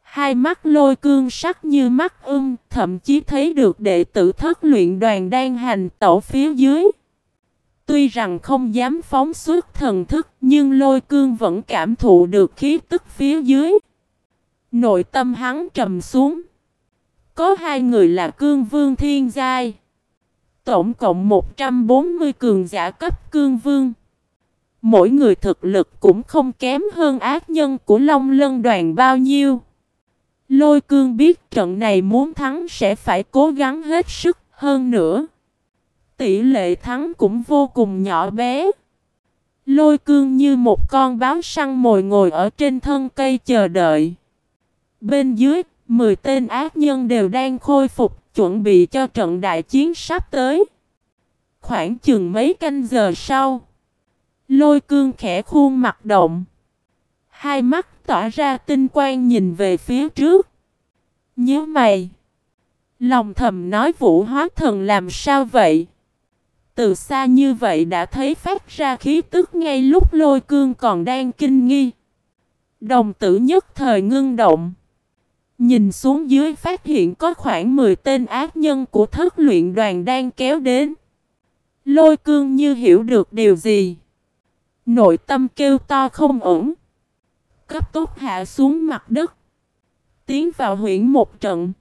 S1: Hai mắt lôi cương sắc như mắt ưng, thậm chí thấy được đệ tử thất luyện đoàn đang hành tẩu phía dưới. Tuy rằng không dám phóng xuất thần thức, nhưng lôi cương vẫn cảm thụ được khí tức phía dưới. Nội tâm hắn trầm xuống. Có hai người là cương vương thiên giai. Tổng cộng 140 cường giả cấp cương vương. Mỗi người thực lực cũng không kém hơn ác nhân của Long Lân đoàn bao nhiêu. Lôi cương biết trận này muốn thắng sẽ phải cố gắng hết sức hơn nữa. Tỷ lệ thắng cũng vô cùng nhỏ bé. Lôi cương như một con báo săn mồi ngồi ở trên thân cây chờ đợi. Bên dưới, 10 tên ác nhân đều đang khôi phục, chuẩn bị cho trận đại chiến sắp tới. Khoảng chừng mấy canh giờ sau, lôi cương khẽ khuôn mặt động. Hai mắt tỏa ra tinh quang nhìn về phía trước. Nhớ mày. Lòng thầm nói vũ hóa thần làm sao vậy? Từ xa như vậy đã thấy phát ra khí tức ngay lúc lôi cương còn đang kinh nghi. Đồng tử nhất thời ngưng động. Nhìn xuống dưới phát hiện có khoảng 10 tên ác nhân của thất luyện đoàn đang kéo đến. Lôi cương như hiểu được điều gì. Nội tâm kêu to không ổn. Cấp tốc hạ xuống mặt đất. Tiến vào huyện một trận.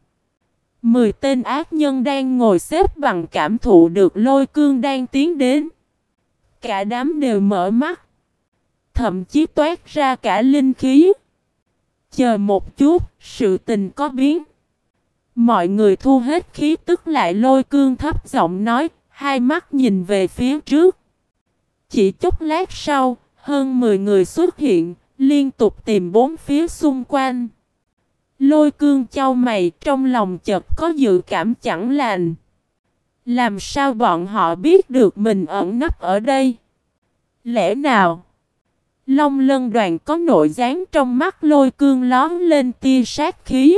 S1: Mười tên ác nhân đang ngồi xếp bằng cảm thụ được lôi cương đang tiến đến. Cả đám đều mở mắt. Thậm chí toát ra cả linh khí. Chờ một chút, sự tình có biến. Mọi người thu hết khí tức lại lôi cương thấp giọng nói, hai mắt nhìn về phía trước. Chỉ chút lát sau, hơn 10 người xuất hiện, liên tục tìm bốn phía xung quanh. Lôi cương châu mày trong lòng chợt có dự cảm chẳng lành. Làm sao bọn họ biết được mình ẩn nấp ở đây? Lẽ nào? Long lân đoàn có nội gián trong mắt lôi cương lón lên tia sát khí.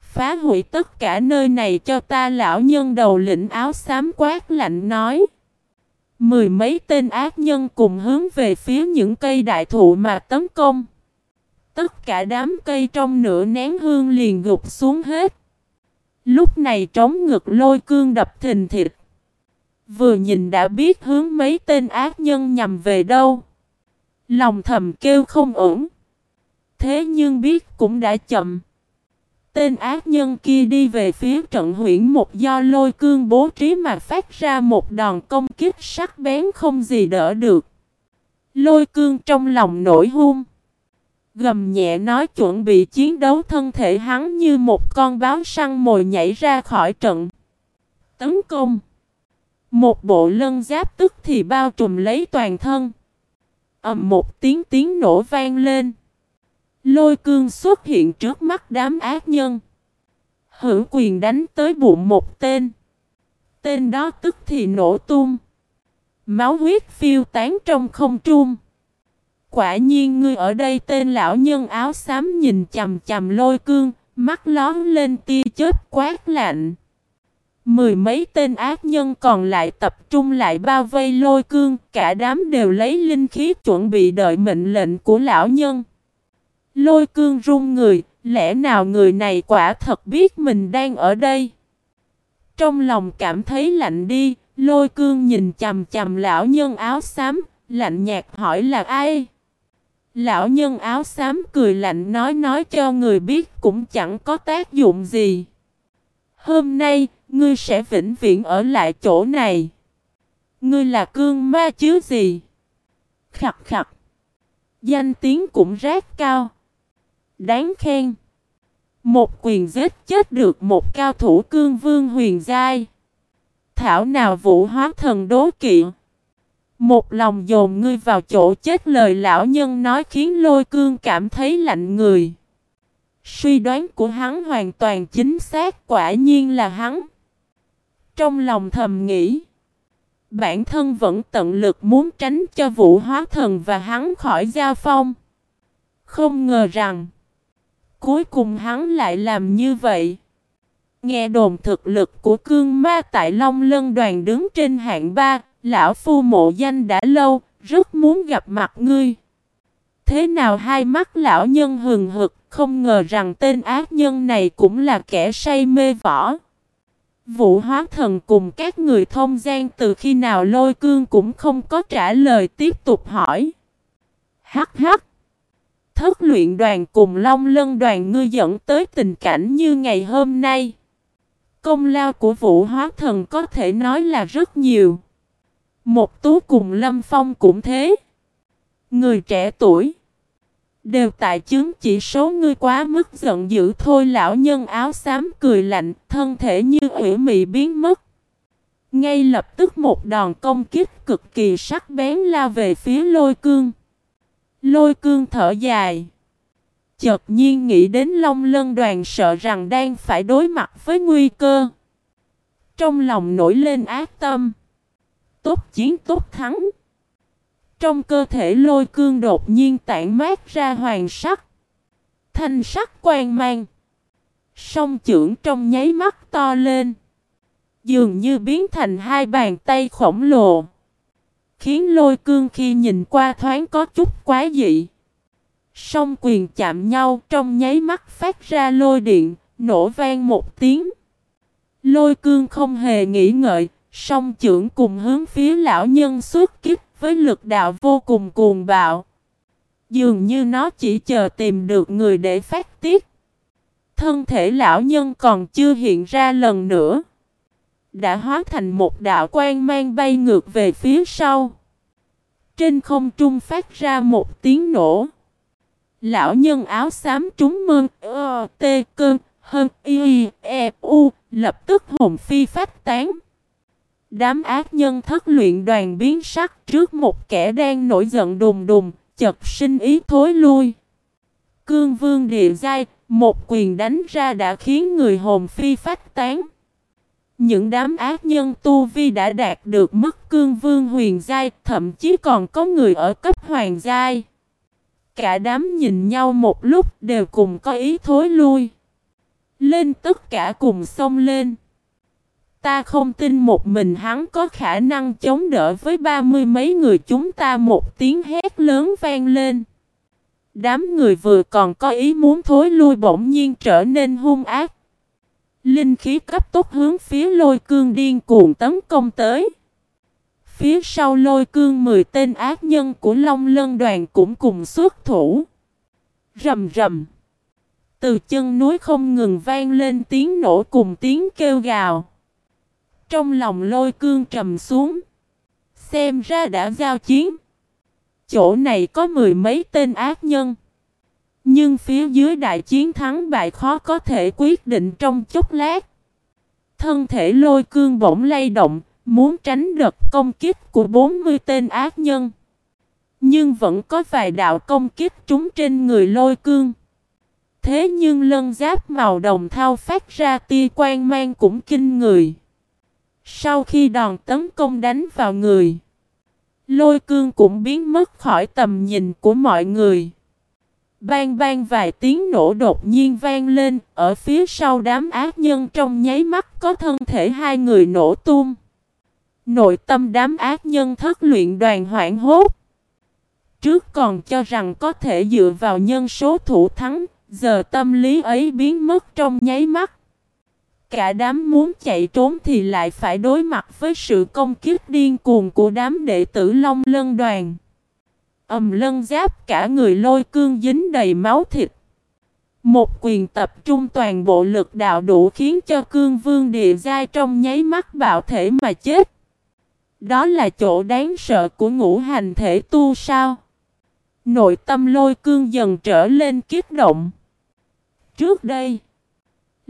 S1: Phá hủy tất cả nơi này cho ta lão nhân đầu lĩnh áo xám quát lạnh nói. Mười mấy tên ác nhân cùng hướng về phía những cây đại thụ mà tấn công. Tất cả đám cây trong nửa nén hương liền gục xuống hết. Lúc này trống ngực lôi cương đập thình thịt. Vừa nhìn đã biết hướng mấy tên ác nhân nhằm về đâu. Lòng thầm kêu không ổn. Thế nhưng biết cũng đã chậm. Tên ác nhân kia đi về phía trận huyển một do lôi cương bố trí mà phát ra một đòn công kích sắc bén không gì đỡ được. Lôi cương trong lòng nổi hung. Gầm nhẹ nói chuẩn bị chiến đấu, thân thể hắn như một con báo săn mồi nhảy ra khỏi trận. Tấn công. Một bộ lân giáp tức thì bao trùm lấy toàn thân. ầm một tiếng tiếng nổ vang lên. Lôi cương xuất hiện trước mắt đám ác nhân. Hữu quyền đánh tới bụng một tên. Tên đó tức thì nổ tung. Máu huyết phiêu tán trong không trung. Quả nhiên ngươi ở đây tên lão nhân áo xám nhìn chầm chầm lôi cương, mắt lón lên tia chớp quát lạnh. Mười mấy tên ác nhân còn lại tập trung lại bao vây lôi cương, cả đám đều lấy linh khí chuẩn bị đợi mệnh lệnh của lão nhân. Lôi cương run người, lẽ nào người này quả thật biết mình đang ở đây? Trong lòng cảm thấy lạnh đi, lôi cương nhìn chầm chầm lão nhân áo xám, lạnh nhạt hỏi là ai? Lão nhân áo xám cười lạnh nói nói cho người biết cũng chẳng có tác dụng gì. Hôm nay, ngươi sẽ vĩnh viễn ở lại chỗ này. Ngươi là cương ma chứ gì? Khặt khặt. Danh tiếng cũng rác cao. Đáng khen. Một quyền giết chết được một cao thủ cương vương huyền giai. Thảo nào vũ hóa thần đố kỵ. Một lòng dồn ngươi vào chỗ chết lời lão nhân nói khiến lôi cương cảm thấy lạnh người. Suy đoán của hắn hoàn toàn chính xác, quả nhiên là hắn. Trong lòng thầm nghĩ. Bản thân vẫn tận lực muốn tránh cho vũ hóa thần và hắn khỏi giao phong. Không ngờ rằng. Cuối cùng hắn lại làm như vậy. Nghe đồn thực lực của cương ma tại Long Lân đoàn đứng trên hạng ba Lão phu mộ danh đã lâu, rất muốn gặp mặt ngươi. Thế nào hai mắt lão nhân hừng hực, không ngờ rằng tên ác nhân này cũng là kẻ say mê võ. Vũ hóa thần cùng các người thông gian từ khi nào lôi cương cũng không có trả lời tiếp tục hỏi. Hắc hắc. Thất luyện đoàn cùng long lân đoàn ngươi dẫn tới tình cảnh như ngày hôm nay. Công lao của vũ hóa thần có thể nói là rất nhiều. Một tú cùng Lâm Phong cũng thế. Người trẻ tuổi. Đều tại chứng chỉ số ngươi quá mức giận dữ thôi lão nhân áo xám cười lạnh, thân thể như ủy mị biến mất. Ngay lập tức một đòn công kích cực kỳ sắc bén lao về phía lôi cương. Lôi cương thở dài. Chợt nhiên nghĩ đến long lân đoàn sợ rằng đang phải đối mặt với nguy cơ. Trong lòng nổi lên ác tâm tốt chiến tốt thắng. Trong cơ thể lôi cương đột nhiên tản mát ra hoàng sắc. Thanh sắc quang mang. Song trưởng trong nháy mắt to lên. Dường như biến thành hai bàn tay khổng lồ. Khiến lôi cương khi nhìn qua thoáng có chút quá dị. Song quyền chạm nhau trong nháy mắt phát ra lôi điện, nổ vang một tiếng. Lôi cương không hề nghĩ ngợi, Song trưởng cùng hướng phía lão nhân xuất kích với lực đạo vô cùng cuồng bạo. Dường như nó chỉ chờ tìm được người để phát tiết. Thân thể lão nhân còn chưa hiện ra lần nữa. Đã hóa thành một đạo quan mang bay ngược về phía sau. Trên không trung phát ra một tiếng nổ. Lão nhân áo xám trúng mơn, ơ, tê, cơn, hơn, y, e, u, lập tức hồn phi phát tán. Đám ác nhân thất luyện đoàn biến sắc trước một kẻ đang nổi giận đùng đùng, chật sinh ý thối lui. Cương vương địa giai, một quyền đánh ra đã khiến người hồn phi phách tán. Những đám ác nhân tu vi đã đạt được mức cương vương huyền giai, thậm chí còn có người ở cấp hoàng giai. Cả đám nhìn nhau một lúc đều cùng có ý thối lui. Lên tất cả cùng xông lên. Ta không tin một mình hắn có khả năng chống đỡ với ba mươi mấy người chúng ta, một tiếng hét lớn vang lên. Đám người vừa còn có ý muốn thối lui bỗng nhiên trở nên hung ác. Linh khí cấp tốc hướng phía lôi cương điên cuồng tấn công tới. Phía sau lôi cương 10 tên ác nhân của Long Lân đoàn cũng cùng xuất thủ. Rầm rầm. Từ chân núi không ngừng vang lên tiếng nổ cùng tiếng kêu gào. Trong lòng lôi cương trầm xuống. Xem ra đã giao chiến. Chỗ này có mười mấy tên ác nhân. Nhưng phía dưới đại chiến thắng bại khó có thể quyết định trong chốc lát. Thân thể lôi cương bỗng lay động, muốn tránh đợt công kích của 40 tên ác nhân. Nhưng vẫn có vài đạo công kích trúng trên người lôi cương. Thế nhưng lân giáp màu đồng thao phát ra tia quang mang cũng kinh người. Sau khi đòn tấn công đánh vào người, lôi cương cũng biến mất khỏi tầm nhìn của mọi người. Bang bang vài tiếng nổ đột nhiên vang lên, ở phía sau đám ác nhân trong nháy mắt có thân thể hai người nổ tung. Nội tâm đám ác nhân thất luyện đoàn hoảng hốt. Trước còn cho rằng có thể dựa vào nhân số thủ thắng, Giờ tâm lý ấy biến mất trong nháy mắt. Cả đám muốn chạy trốn thì lại phải đối mặt với sự công kích điên cuồng của đám đệ tử Long Lân đoàn. Ầm lân giáp cả người lôi cương dính đầy máu thịt. Một quyền tập trung toàn bộ lực đạo đủ khiến cho cương vương địa giai trong nháy mắt bạo thể mà chết. Đó là chỗ đáng sợ của ngũ hành thể tu sao. Nội tâm lôi cương dần trở lên kiếp động. Trước đây,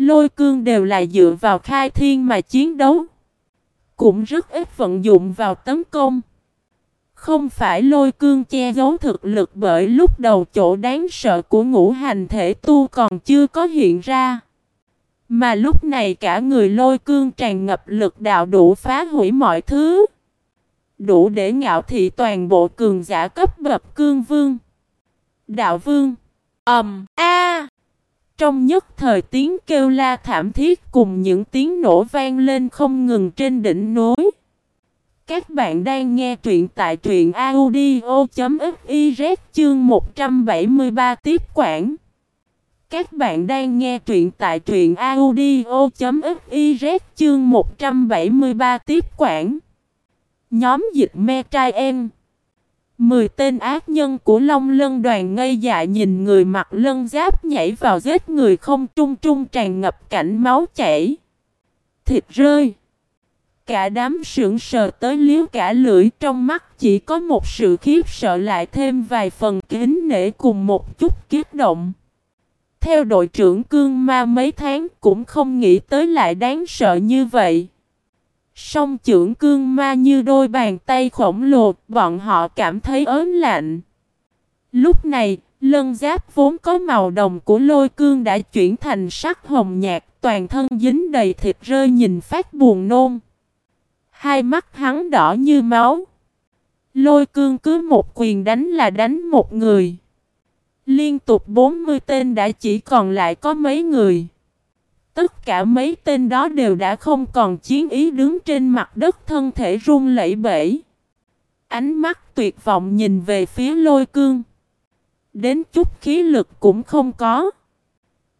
S1: lôi cương đều là dựa vào khai thiên mà chiến đấu. Cũng rất ít vận dụng vào tấn công. Không phải lôi cương che giấu thực lực bởi lúc đầu chỗ đáng sợ của ngũ hành thể tu còn chưa có hiện ra. Mà lúc này cả người lôi cương tràn ngập lực đạo đủ phá hủy mọi thứ. Đủ để ngạo thị toàn bộ cường giả cấp bậc cương vương. Đạo vương. ầm um, a trong nhất thời tiếng kêu la thảm thiết cùng những tiếng nổ vang lên không ngừng trên đỉnh núi. Các bạn đang nghe truyện tại truyện audio.fiz chương 173 tiếp quản. Các bạn đang nghe truyện tại truyện audio.fiz chương 173 tiếp quản. Nhóm dịch me trai em. Mười tên ác nhân của Long Lân đoàn ngây dại nhìn người mặc lân giáp nhảy vào giết người không trung trung tràn ngập cảnh máu chảy. Thịt rơi. Cả đám sững sờ tới liếu cả lưỡi, trong mắt chỉ có một sự khiếp sợ lại thêm vài phần kính nể cùng một chút kiếp động. Theo đội trưởng cương ma mấy tháng cũng không nghĩ tới lại đáng sợ như vậy. Song trưởng cương ma như đôi bàn tay khổng lồ, bọn họ cảm thấy ớn lạnh. Lúc này, lân giáp vốn có màu đồng của lôi cương đã chuyển thành sắc hồng nhạt, toàn thân dính đầy thịt rơi nhìn phát buồn nôn. Hai mắt hắn đỏ như máu. Lôi cương cứ một quyền đánh là đánh một người. Liên tục 40 tên đã chỉ còn lại có mấy người. Tất cả mấy tên đó đều đã không còn chiến ý đứng trên mặt đất thân thể run lẩy bẩy. Ánh mắt tuyệt vọng nhìn về phía lôi cương. Đến chút khí lực cũng không có.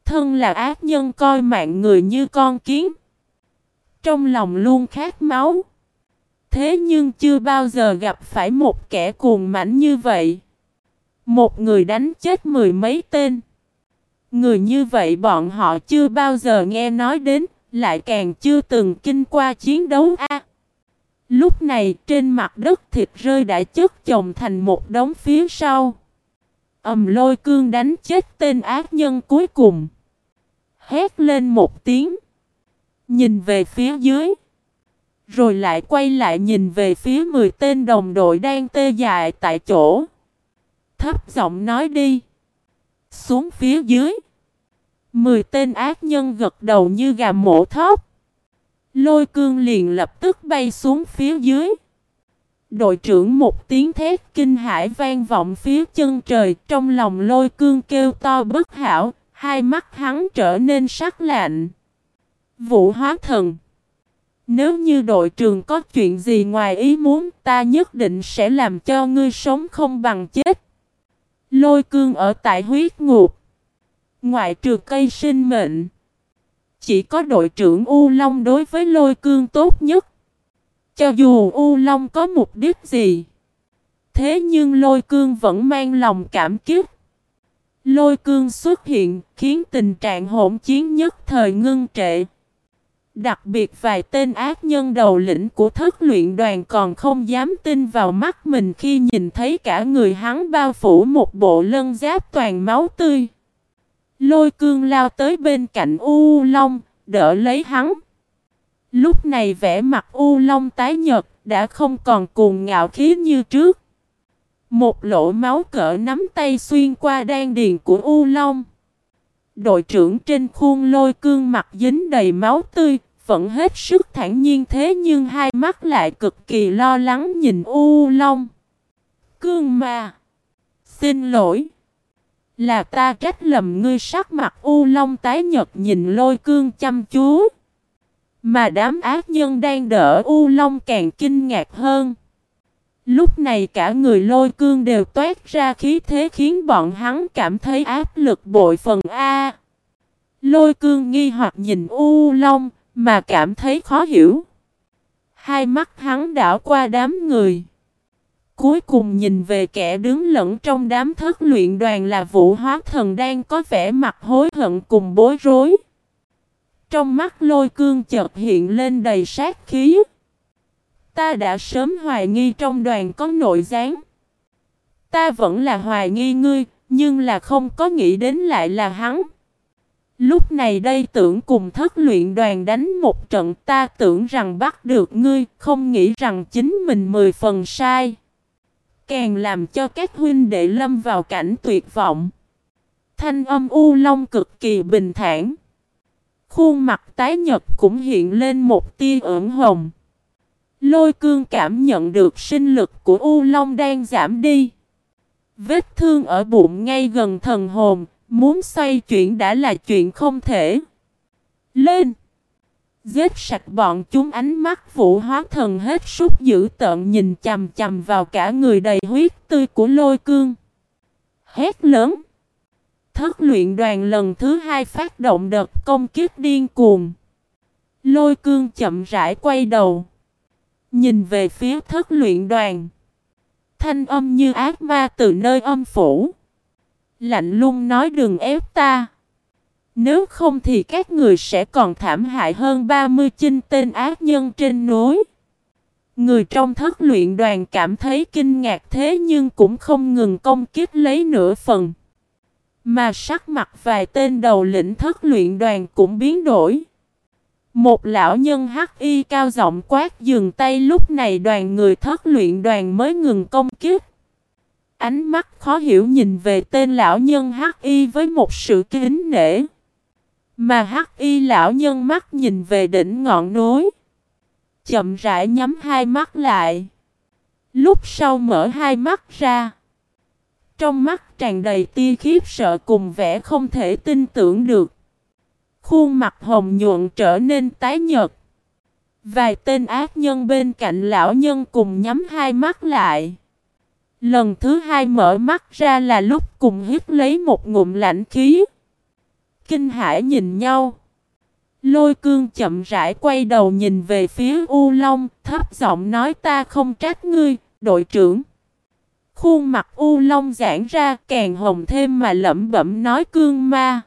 S1: Thân là ác nhân coi mạng người như con kiến. Trong lòng luôn khát máu. Thế nhưng chưa bao giờ gặp phải một kẻ cuồng mãnh như vậy. Một người đánh chết mười mấy tên. Người như vậy bọn họ chưa bao giờ nghe nói đến, lại càng chưa từng kinh qua chiến đấu a. lúc này trên mặt đất thịt rơi đã chất chồng thành một đống phía sau. Ầm lôi cương đánh chết tên ác nhân cuối cùng. Hét lên một tiếng. Nhìn về phía dưới. Rồi lại quay lại nhìn về phía 10 tên đồng đội đang tê dại tại chỗ. Thấp giọng nói đi. Xuống phía dưới. Mười tên ác nhân gật đầu như gà mổ thóc. Lôi cương liền lập tức bay xuống phía dưới. Đội trưởng một tiếng thét kinh hải vang vọng phía chân trời trong lòng lôi cương kêu to bất hảo, hai mắt hắn trở nên sắc lạnh. Vũ hóa thần Nếu như đội trưởng có chuyện gì ngoài ý muốn ta nhất định sẽ làm cho ngươi sống không bằng chết. Lôi cương ở tại huyết ngục. Ngoại trừ cây sinh mệnh. Chỉ có đội trưởng U Long đối với lôi cương tốt nhất. Cho dù U Long có mục đích gì. Thế nhưng lôi cương vẫn mang lòng cảm kích. Lôi cương xuất hiện khiến tình trạng hỗn chiến nhất thời ngưng trệ. Đặc biệt vài tên ác nhân đầu lĩnh của thất luyện đoàn còn không dám tin vào mắt mình khi nhìn thấy cả người hắn bao phủ một bộ lân giáp toàn máu tươi. Lôi cương lao tới bên cạnh U Long, đỡ lấy hắn. Lúc này vẻ mặt U Long tái nhợt, đã không còn cuồng ngạo khí như trước. Một lỗ máu cỡ nắm tay xuyên qua đan điền của U Long. Đội trưởng trên khuôn lôi cương mặt dính đầy máu tươi, vẫn hết sức thản nhiên thế nhưng hai mắt lại cực kỳ lo lắng nhìn U Long. Cương mà! Xin lỗi! Là ta trách lầm ngươi sắc mặt U Long tái nhật nhìn lôi cương chăm chú. Mà đám ác nhân đang đỡ U Long càng kinh ngạc hơn. Lúc này cả người lôi cương đều toát ra khí thế khiến bọn hắn cảm thấy áp lực bội phần A. Lôi cương nghi hoặc nhìn U Long mà cảm thấy khó hiểu. Hai mắt hắn đảo qua đám người. Cuối cùng nhìn về kẻ đứng lẫn trong đám thất luyện đoàn là vũ hóa thần đang có vẻ mặt hối hận cùng bối rối. Trong mắt lôi cương chợt hiện lên đầy sát khí. Ta đã sớm hoài nghi trong đoàn có nội gián. Ta vẫn là hoài nghi ngươi, nhưng là không có nghĩ đến lại là hắn. Lúc này đây tưởng cùng thất luyện đoàn đánh một trận ta tưởng rằng bắt được ngươi, không nghĩ rằng chính mình mười phần sai. Càng làm cho các huynh đệ lâm vào cảnh tuyệt vọng. Thanh âm u long cực kỳ bình thản. Khuôn mặt tái nhật cũng hiện lên một tia ửng hồng. Lôi cương cảm nhận được sinh lực của U Long đang giảm đi. Vết thương ở bụng ngay gần thần hồn, muốn xoay chuyển đã là chuyện không thể. Lên! Giết sạch bọn chúng ánh mắt vũ hóa thần hết sức dữ tợn nhìn chầm chầm vào cả người đầy huyết tươi của lôi cương. Hét lớn! Thất luyện đoàn lần thứ hai phát động đợt công kiếp điên cuồng. Lôi cương chậm rãi quay đầu. Nhìn về phía thất luyện đoàn. Thanh âm như ác ma từ nơi âm phủ. Lạnh lung nói đừng ép ta. Nếu không thì các người sẽ còn thảm hại hơn 30 chinh tên ác nhân trên núi. Người trong thất luyện đoàn cảm thấy kinh ngạc thế nhưng cũng không ngừng công kích lấy nửa phần. Mà sắc mặt vài tên đầu lĩnh thất luyện đoàn cũng biến đổi. Một lão nhân hắc y cao giọng quát dừng tay, lúc này đoàn người thất luyện, đoàn mới ngừng công kích. Ánh mắt khó hiểu nhìn về tên lão nhân hắc y với một sự kính nể. Mà hắc y lão nhân mắt nhìn về đỉnh ngọn núi. Chậm rãi nhắm hai mắt lại. Lúc sau mở hai mắt ra. Trong mắt tràn đầy tia khiếp sợ cùng vẻ không thể tin tưởng được. Khuôn mặt hồng nhuận trở nên tái nhợt. Vài tên ác nhân bên cạnh lão nhân cùng nhắm hai mắt lại. Lần thứ hai mở mắt ra là lúc cùng hít lấy một ngụm lạnh khí. Kinh hải nhìn nhau. Lôi cương chậm rãi quay đầu nhìn về phía U Long, thấp giọng nói ta không trách ngươi, đội trưởng. Khuôn mặt U Long giãn ra càng hồng thêm mà lẩm bẩm nói cương ma.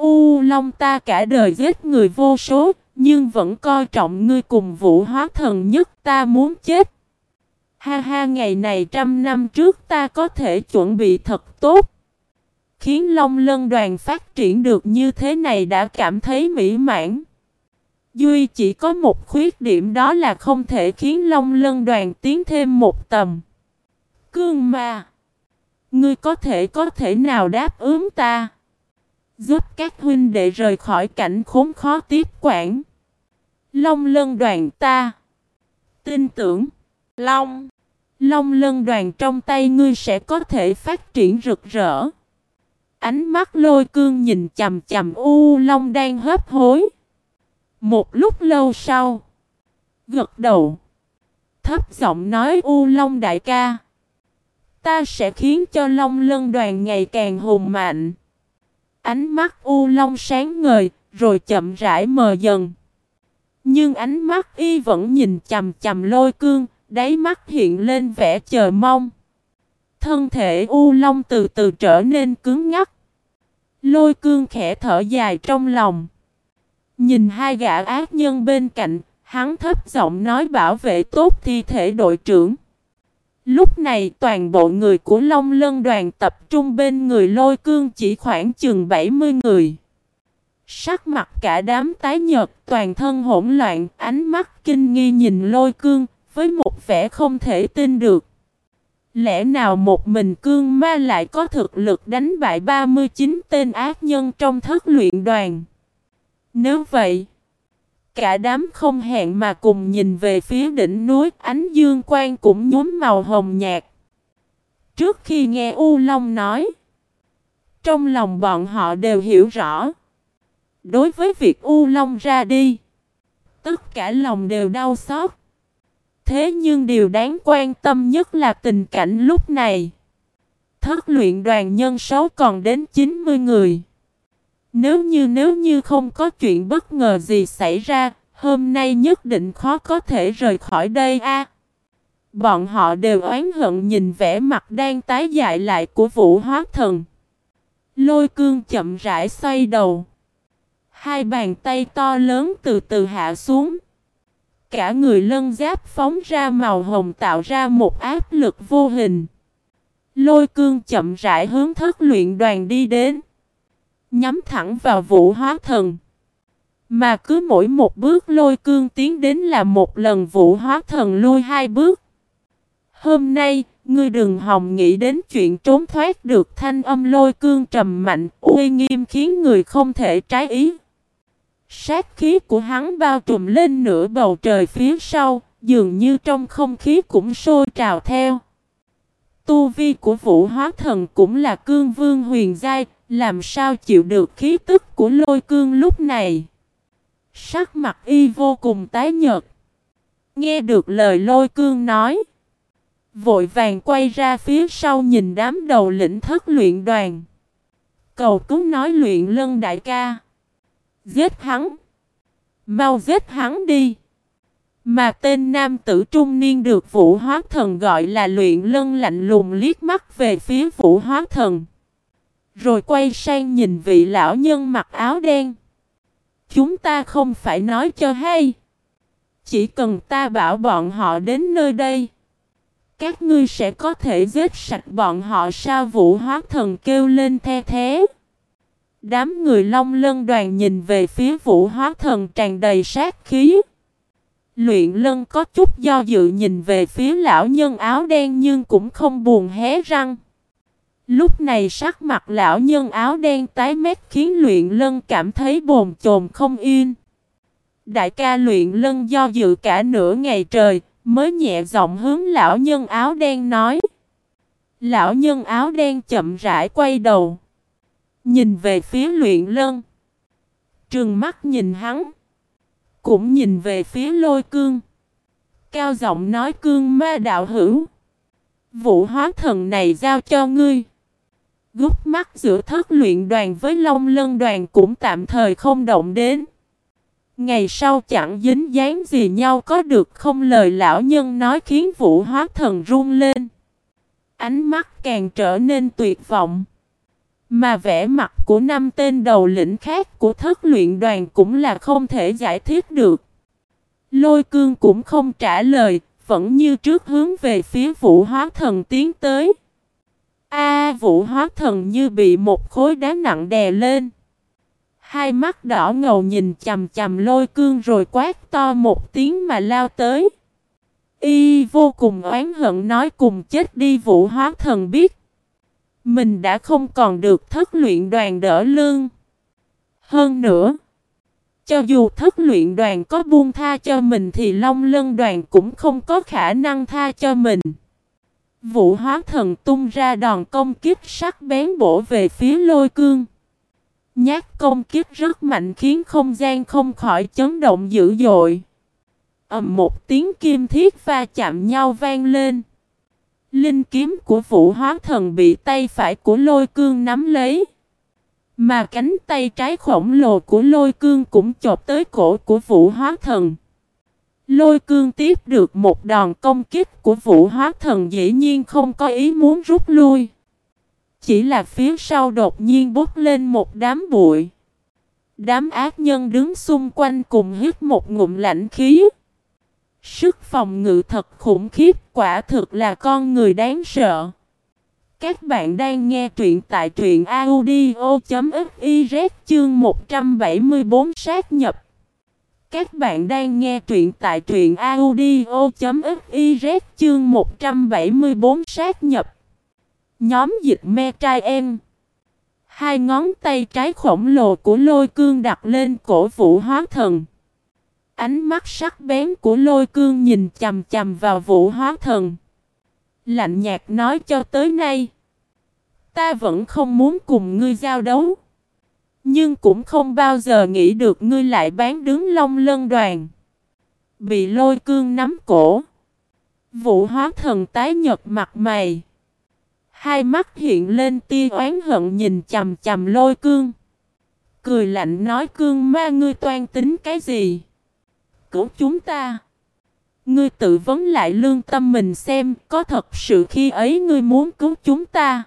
S1: U Long ta cả đời giết người vô số, nhưng vẫn coi trọng ngươi cùng vũ hóa thần nhất ta muốn chết. Ha ha ngày này trăm năm trước ta có thể chuẩn bị thật tốt. Khiến Long Lân đoàn phát triển được như thế này đã cảm thấy mỹ mãn. Duy chỉ có một khuyết điểm đó là không thể khiến Long Lân đoàn tiến thêm một tầm. Cương ma! Ngươi có thể có thể nào đáp ứng ta? Giúp các huynh đệ rời khỏi cảnh khốn khó tiếp quản. Long lân đoàn ta. Tin tưởng. Long. Long lân đoàn trong tay ngươi sẽ có thể phát triển rực rỡ. Ánh mắt lôi cương nhìn chầm chầm U Long đang hấp hối. Một lúc lâu sau. Gật đầu. Thấp giọng nói U Long đại ca. Ta sẽ khiến cho Long lân đoàn ngày càng hùng mạnh. Ánh mắt U Long sáng ngời, rồi chậm rãi mờ dần. Nhưng ánh mắt y vẫn nhìn chầm chầm lôi cương, đáy mắt hiện lên vẻ chờ mong. Thân thể U Long từ từ trở nên cứng ngắc. Lôi cương khẽ thở dài trong lòng. Nhìn hai gã ác nhân bên cạnh, hắn thấp giọng nói bảo vệ tốt thi thể đội trưởng. Lúc này toàn bộ người của Long Lân đoàn tập trung bên người lôi cương chỉ khoảng chừng 70 người. Sắc mặt cả đám tái nhợt, toàn thân hỗn loạn, ánh mắt kinh nghi nhìn lôi cương, với một vẻ không thể tin được. Lẽ nào một mình cương ma lại có thực lực đánh bại 39 tên ác nhân trong thất luyện đoàn? Nếu vậy, Cả đám không hẹn mà cùng nhìn về phía đỉnh núi, ánh dương quang cũng nhuốm màu hồng nhạt. Trước khi nghe U Long nói, trong lòng bọn họ đều hiểu rõ. Đối với việc U Long ra đi, tất cả lòng đều đau xót. thế nhưng điều đáng quan tâm nhất là tình cảnh lúc này. Thất luyện đoàn nhân số còn đến 90 người. Nếu như nếu như không có chuyện bất ngờ gì xảy ra, hôm nay nhất định khó có thể rời khỏi đây a. Bọn họ đều oán hận nhìn vẻ mặt đang tái dại lại của vũ hóa thần. Lôi cương chậm rãi xoay đầu. Hai bàn tay to lớn từ từ hạ xuống. Cả người lân giáp phóng ra màu hồng tạo ra một áp lực vô hình. Lôi cương chậm rãi hướng thất luyện đoàn đi đến. Nhắm thẳng vào vũ hóa thần. Mà cứ mỗi một bước lôi cương tiến đến là một lần vũ hóa thần lôi hai bước. Hôm nay, ngươi đừng hòng nghĩ đến chuyện trốn thoát được thanh âm lôi cương trầm mạnh, uy nghiêm khiến người không thể trái ý. Sát khí của hắn bao trùm lên nửa bầu trời phía sau, dường như trong không khí cũng sôi trào theo. Tu vi của vũ hóa thần cũng là cương vương huyền giai, làm sao chịu được khí tức của lôi cương lúc này. Sắc mặt y vô cùng tái nhợt. Nghe được lời lôi cương nói. Vội vàng quay ra phía sau nhìn đám đầu lĩnh thất luyện đoàn. Cầu cứu nói luyện lân đại ca. Giết hắn. Mau giết hắn đi. Mà tên nam tử trung niên được vũ hóa thần gọi là luyện lân lạnh lùng liếc mắt về phía vũ hóa thần. Rồi quay sang nhìn vị lão nhân mặc áo đen. Chúng ta không phải nói cho hay. Chỉ cần ta bảo bọn họ đến nơi đây. Các ngươi sẽ có thể giết sạch bọn họ sao vũ hóa thần kêu lên the thế. Đám người long lân đoàn nhìn về phía vũ hóa thần tràn đầy sát khí. Luyện lân có chút do dự nhìn về phía lão nhân áo đen nhưng cũng không buồn hé răng. Lúc này sắc mặt lão nhân áo đen tái mét khiến luyện lân cảm thấy bồn chồn không yên. Đại ca luyện lân do dự cả nửa ngày trời, mới nhẹ giọng hướng lão nhân áo đen nói. Lão nhân áo đen chậm rãi quay đầu. Nhìn về phía luyện lân. Trừng mắt nhìn hắn. Cũng nhìn về phía lôi cương. Cao giọng nói cương ma đạo hữu. Vụ hóa thần này giao cho ngươi. Gút mắt giữa thất luyện đoàn với long lân đoàn cũng tạm thời không động đến. Ngày sau chẳng dính dáng gì nhau có được không lời lão nhân nói khiến vũ hóa thần run lên. Ánh mắt càng trở nên tuyệt vọng. Mà vẻ mặt của năm tên đầu lĩnh khác của thất luyện đoàn cũng là không thể giải thích được. Lôi cương cũng không trả lời, vẫn như trước hướng về phía vũ hóa thần tiến tới. A vũ hóa thần như bị một khối đá nặng đè lên. Hai mắt đỏ ngầu nhìn chầm chầm lôi cương rồi quát to một tiếng mà lao tới. Y vô cùng oán hận nói cùng chết đi vũ hóa thần biết. Mình đã không còn được thất luyện đoàn đỡ lương. Hơn nữa, cho dù thất luyện đoàn có buông tha cho mình thì Long Lân đoàn cũng không có khả năng tha cho mình. Vũ hóa thần tung ra đòn công kích sắc bén bổ về phía lôi cương. Nhát công kích rất mạnh khiến không gian không khỏi chấn động dữ dội. ầm một tiếng kim thiết va chạm nhau vang lên. Linh kiếm của vũ hóa thần bị tay phải của lôi cương nắm lấy. Mà cánh tay trái khổng lồ của lôi cương cũng chộp tới cổ của vũ hóa thần. Lôi cương tiếp được một đòn công kích của vũ hóa thần dĩ nhiên không có ý muốn rút lui. Chỉ là phía sau đột nhiên bốc lên một đám bụi. Đám ác nhân đứng xung quanh cùng hít một ngụm lạnh khí. Sức phòng ngự thật khủng khiếp, quả thực là con người đáng sợ. Các bạn đang nghe truyện tại truyện audio.fiz chương 174 sát nhập. Các bạn đang nghe truyện tại truyện audio.fiz chương 174 sát nhập. Nhóm dịch me trai em. Hai ngón tay trái khổng lồ của lôi cương đặt lên cổ vũ hóa thần. Ánh mắt sắc bén của lôi cương nhìn chầm chầm vào vũ hóa thần. Lạnh nhạt nói cho tới nay. Ta vẫn không muốn cùng ngươi giao đấu. Nhưng cũng không bao giờ nghĩ được ngươi lại bán đứng long lân đoàn. Bị lôi cương nắm cổ. Vũ hóa thần tái nhật mặt mày. Hai mắt hiện lên tia oán hận nhìn chầm chầm lôi cương. Cười lạnh nói, cương ma, ngươi toan tính cái gì? Cứu chúng ta. Ngươi tự vấn lại lương tâm mình xem, có thật sự khi ấy ngươi muốn cứu chúng ta.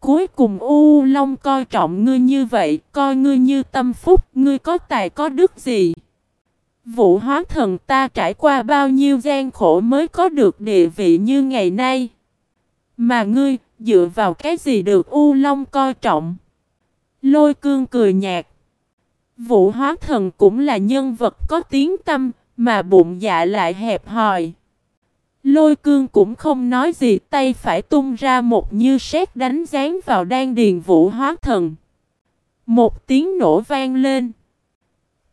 S1: Cuối cùng U Long coi trọng ngươi như vậy, coi ngươi như tâm phúc, ngươi có tài có đức gì? Vũ hóa thần ta trải qua bao nhiêu gian khổ mới có được địa vị như ngày nay. Mà ngươi, dựa vào cái gì được U Long coi trọng? Lôi cương cười nhạt. Vũ hóa thần cũng là nhân vật có tiếng tâm, mà bụng dạ lại hẹp hòi. Lôi cương cũng không nói gì tay phải tung ra một như sét đánh dán vào đan điền vũ hóa thần. Một tiếng nổ vang lên.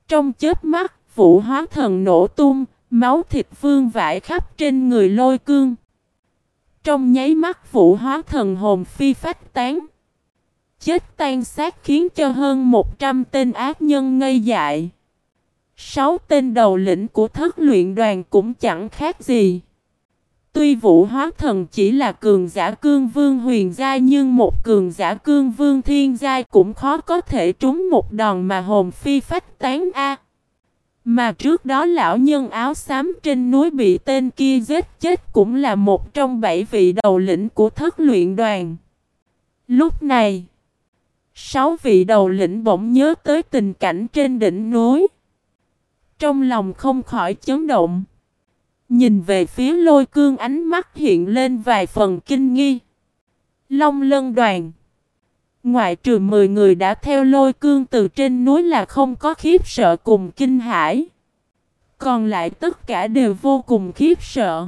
S1: Trong chớp mắt, vũ hóa thần nổ tung, máu thịt vương vãi khắp trên người lôi cương. Trong nháy mắt vũ hóa thần hồn phi phách tán. Chết tan xác khiến cho hơn 100 tên ác nhân ngây dại. Sáu tên đầu lĩnh của thất luyện đoàn cũng chẳng khác gì. Tuy vũ hóa thần chỉ là cường giả cương vương huyền giai nhưng một cường giả cương vương thiên giai cũng khó có thể trúng một đòn mà hồn phi phách tán A. Mà trước đó lão nhân áo xám trên núi bị tên kia giết chết cũng là một trong bảy vị đầu lĩnh của thất luyện đoàn. Lúc này, sáu vị đầu lĩnh bỗng nhớ tới tình cảnh trên đỉnh núi. Trong lòng không khỏi chấn động. Nhìn về phía lôi cương ánh mắt hiện lên vài phần kinh nghi. Long lân đoàn. Ngoại trừ 10 người đã theo lôi cương từ trên núi là không có khiếp sợ cùng kinh hãi. Còn lại tất cả đều vô cùng khiếp sợ.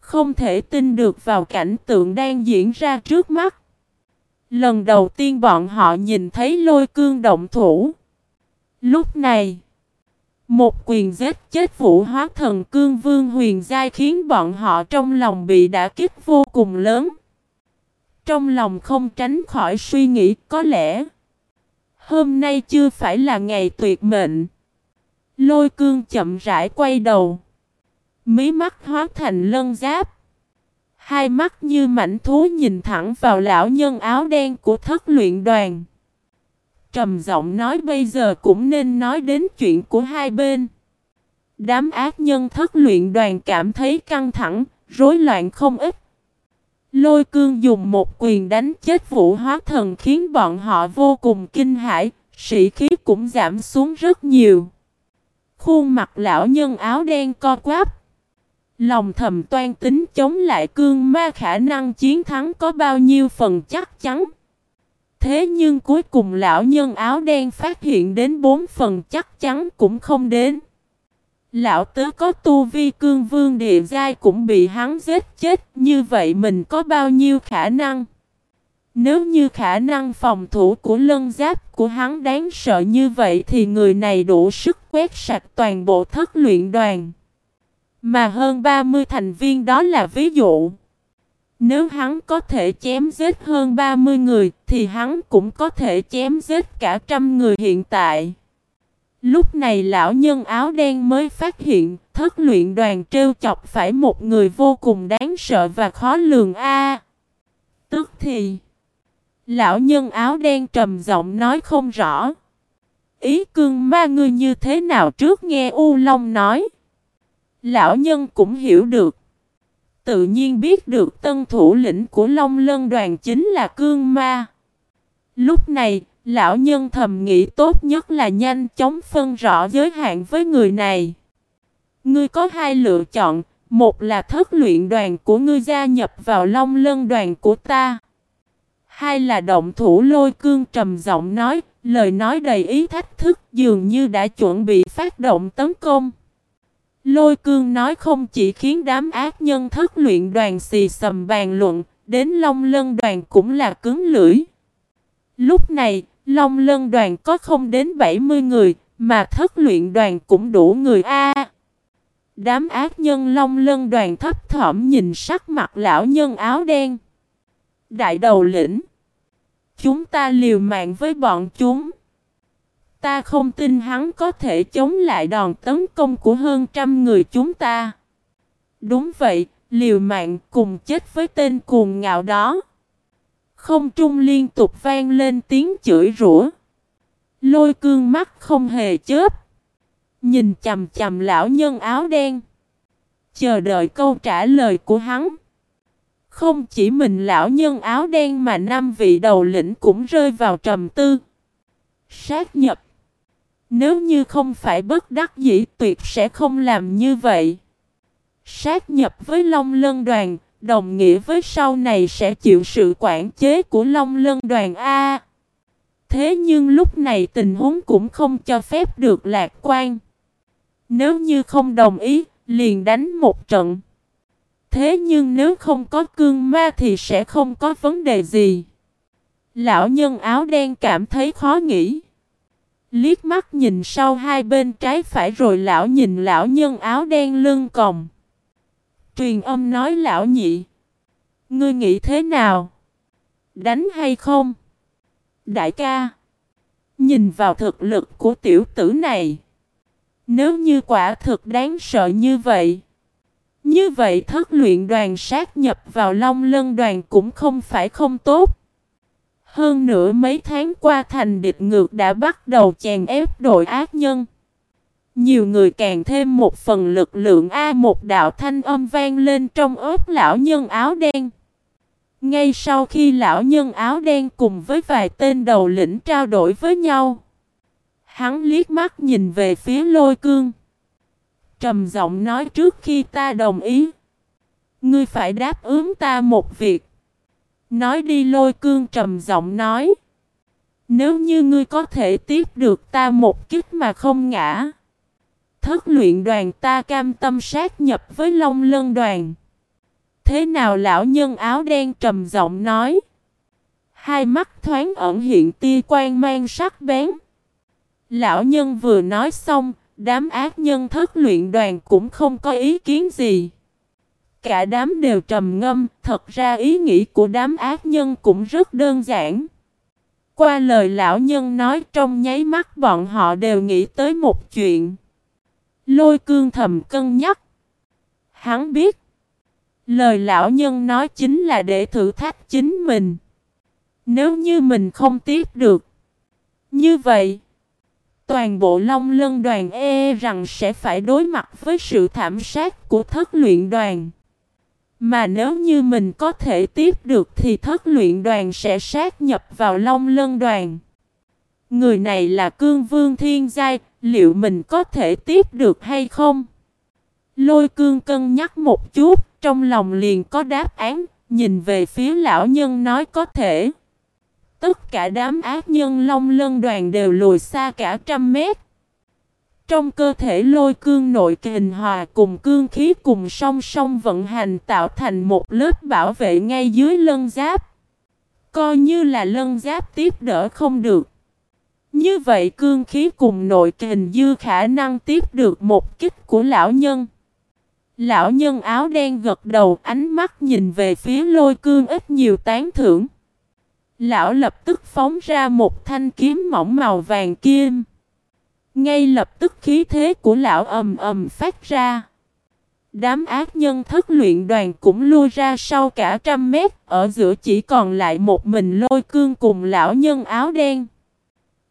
S1: Không thể tin được vào cảnh tượng đang diễn ra trước mắt. Lần đầu tiên bọn họ nhìn thấy lôi cương động thủ. Lúc này, một quyền giết chết vũ hóa thần cương vương huyền giai khiến bọn họ trong lòng bị đả kích vô cùng lớn. Trong lòng không tránh khỏi suy nghĩ, có lẽ hôm nay chưa phải là ngày tuyệt mệnh. Lôi cương chậm rãi quay đầu. Mí mắt hóa thành lân giáp. Hai mắt như mảnh thú nhìn thẳng vào lão nhân áo đen của thất luyện đoàn trầm giọng nói bây giờ cũng nên nói đến chuyện của hai bên. Đám ác nhân thất luyện đoàn cảm thấy căng thẳng, rối loạn không ít. Lôi cương dùng một quyền đánh chết vũ hóa thần khiến bọn họ vô cùng kinh hãi, sĩ khí cũng giảm xuống rất nhiều. Khuôn mặt lão nhân áo đen co quắp. Lòng thầm toan tính chống lại cương ma khả năng chiến thắng có bao nhiêu phần chắc chắn. Thế nhưng cuối cùng lão nhân áo đen phát hiện đến bốn phần chắc chắn cũng không đến. Lão tứ có tu vi cương vương địa giai cũng bị hắn giết chết, như vậy mình có bao nhiêu khả năng? Nếu như khả năng phòng thủ của lân giáp của hắn đáng sợ như vậy thì người này đủ sức quét sạch toàn bộ thất luyện đoàn. Mà hơn 30 thành viên đó là ví dụ. Nếu hắn có thể chém giết hơn 30 người, thì hắn cũng có thể chém giết cả trăm người hiện tại. Lúc này lão nhân áo đen mới phát hiện, thất luyện đoàn trêu chọc phải một người vô cùng đáng sợ và khó lường a. tức thì, lão nhân áo đen trầm giọng nói không rõ. Ý cương ma ngươi như thế nào trước nghe U Long nói. Lão nhân cũng hiểu được tự nhiên biết được tân thủ lĩnh của Long Lân đoàn chính là Cương Ma. Lúc này, lão nhân thầm nghĩ tốt nhất là nhanh chóng phân rõ giới hạn với người này. Ngươi có hai lựa chọn, một là thất luyện đoàn của ngươi gia nhập vào Long Lân đoàn của ta. Hai là động thủ lôi cương trầm giọng nói, lời nói đầy ý thách thức dường như đã chuẩn bị phát động tấn công. Lôi cương nói không chỉ khiến đám ác nhân thất luyện đoàn xì sầm bàn luận, đến Long Lân đoàn cũng là cứng lưỡi. Lúc này, Long Lân đoàn có không đến 70 người, mà thất luyện đoàn cũng đủ người A. đám ác nhân Long Lân đoàn thấp thỏm nhìn sắc mặt lão nhân áo đen. Đại đầu lĩnh. Chúng ta liều mạng với bọn chúng. Ta không tin hắn có thể chống lại đòn tấn công của hơn trăm người chúng ta. Đúng vậy, liều mạng cùng chết với tên cuồng ngạo đó. Không trung liên tục vang lên tiếng chửi rủa. Lôi cương mắt không hề chớp. Nhìn chầm chầm lão nhân áo đen. Chờ đợi câu trả lời của hắn. Không chỉ mình lão nhân áo đen mà năm vị đầu lĩnh cũng rơi vào trầm tư. Sát nhập. Nếu như không phải bất đắc dĩ tuyệt sẽ không làm như vậy. Sát nhập với Long Lân Đoàn, đồng nghĩa với sau này sẽ chịu sự quản chế của Long Lân Đoàn A. Thế nhưng lúc này tình huống cũng không cho phép được lạc quan. Nếu như không đồng ý, liền đánh một trận. Thế nhưng nếu không có cương ma thì sẽ không có vấn đề gì. Lão nhân áo đen cảm thấy khó nghĩ. Liếc mắt nhìn sau hai bên trái phải rồi lão nhìn lão nhân áo đen lưng còng. Truyền âm nói, lão nhị. Ngươi nghĩ thế nào? Đánh hay không? Đại ca. Nhìn vào thực lực của tiểu tử này. Nếu như quả thực đáng sợ như vậy. Như vậy thất luyện đoàn sát nhập vào Long Lân đoàn cũng không phải không tốt. Hơn nữa mấy tháng qua thành địch ngược đã bắt đầu chèn ép đội ác nhân. Nhiều người càng thêm một phần lực lượng A một đạo thanh âm vang lên trong ớt lão nhân áo đen. Ngay sau khi lão nhân áo đen cùng với vài tên đầu lĩnh trao đổi với nhau. Hắn liếc mắt nhìn về phía lôi cương. Trầm giọng nói trước khi ta đồng ý. Ngươi phải đáp ứng ta một việc. Nói đi lôi cương trầm giọng nói. Nếu như ngươi có thể tiếp được ta một kích mà không ngã. Thất luyện đoàn ta cam tâm sát nhập với Long Lân đoàn. Thế nào lão nhân áo đen trầm giọng nói. Hai mắt thoáng ẩn hiện tia quan mang sắc bén. Lão nhân vừa nói xong, đám ác nhân thất luyện đoàn cũng không có ý kiến gì. Cả đám đều trầm ngâm, thật ra ý nghĩ của đám ác nhân cũng rất đơn giản. Qua lời lão nhân nói trong nháy mắt bọn họ đều nghĩ tới một chuyện. Lôi cương thầm cân nhắc. Hắn biết. Lời lão nhân nói chính là để thử thách chính mình. Nếu như mình không tiếp được. Như vậy. Toàn bộ Long Lân đoàn e, rằng sẽ phải đối mặt với sự thảm sát của thất luyện đoàn. Mà nếu như mình có thể tiếp được thì thất luyện đoàn sẽ sát nhập vào Long Lân đoàn. Người này là cương vương thiên giai, liệu mình có thể tiếp được hay không? Lôi cương cân nhắc một chút, trong lòng liền có đáp án, nhìn về phía lão nhân nói có thể. Tất cả đám ác nhân long lân đoàn đều lùi xa cả trăm mét. Trong cơ thể lôi cương nội kình hòa cùng cương khí cùng song song vận hành tạo thành một lớp bảo vệ ngay dưới lân giáp. Coi như là lân giáp tiếp đỡ không được. Như vậy cương khí cùng nội kình dư khả năng tiếp được một kích của lão nhân. Lão nhân áo đen gật đầu, ánh mắt nhìn về phía lôi cương ít nhiều tán thưởng. Lão lập tức phóng ra một thanh kiếm mỏng màu vàng kim. Ngay lập tức khí thế của lão ầm ầm phát ra. Đám ác nhân thất luyện đoàn cũng lui ra sau cả trăm mét, ở giữa chỉ còn lại một mình lôi cương cùng lão nhân áo đen.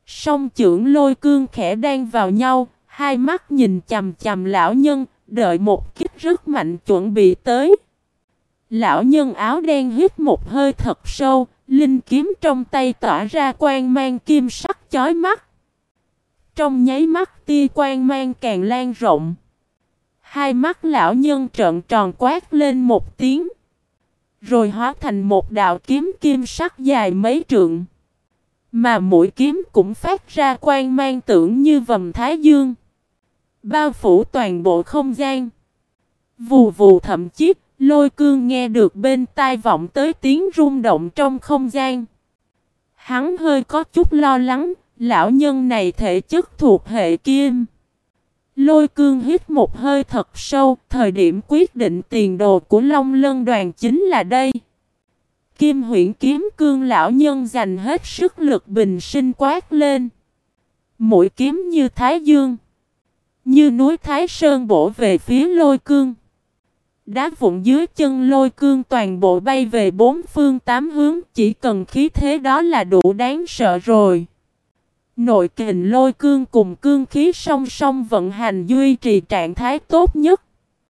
S1: Song trưởng lôi cương khẽ đang vào nhau, hai mắt nhìn chầm chầm lão nhân, đợi một kích rất mạnh chuẩn bị tới. Lão nhân áo đen hít một hơi thật sâu, linh kiếm trong tay tỏa ra quang mang kim sắc chói mắt. Trong nháy mắt tia quang mang càng lan rộng. Hai mắt lão nhân trợn tròn quát lên một tiếng. Rồi hóa thành một đạo kiếm kim sắc dài mấy trượng. Mà mũi kiếm cũng phát ra quang mang tưởng như vầm thái dương. Bao phủ toàn bộ không gian. Vù vù thậm chí lôi cương nghe được bên tai vọng tới tiếng rung động trong không gian. Hắn hơi có chút lo lắng, lão nhân này thể chất thuộc hệ kim. Lôi cương hít một hơi thật sâu, thời điểm quyết định tiền đồ của Long Lân đoàn chính là đây. Kim huyễn kiếm cương lão nhân dành hết sức lực bình sinh quát lên. Mũi kiếm như thái dương. Như núi Thái Sơn bổ về phía lôi cương. Đá vụn dưới chân lôi cương toàn bộ bay về bốn phương tám hướng, chỉ cần khí thế đó là đủ đáng sợ rồi. Nội kình lôi cương cùng cương khí song song vận hành duy trì trạng thái tốt nhất.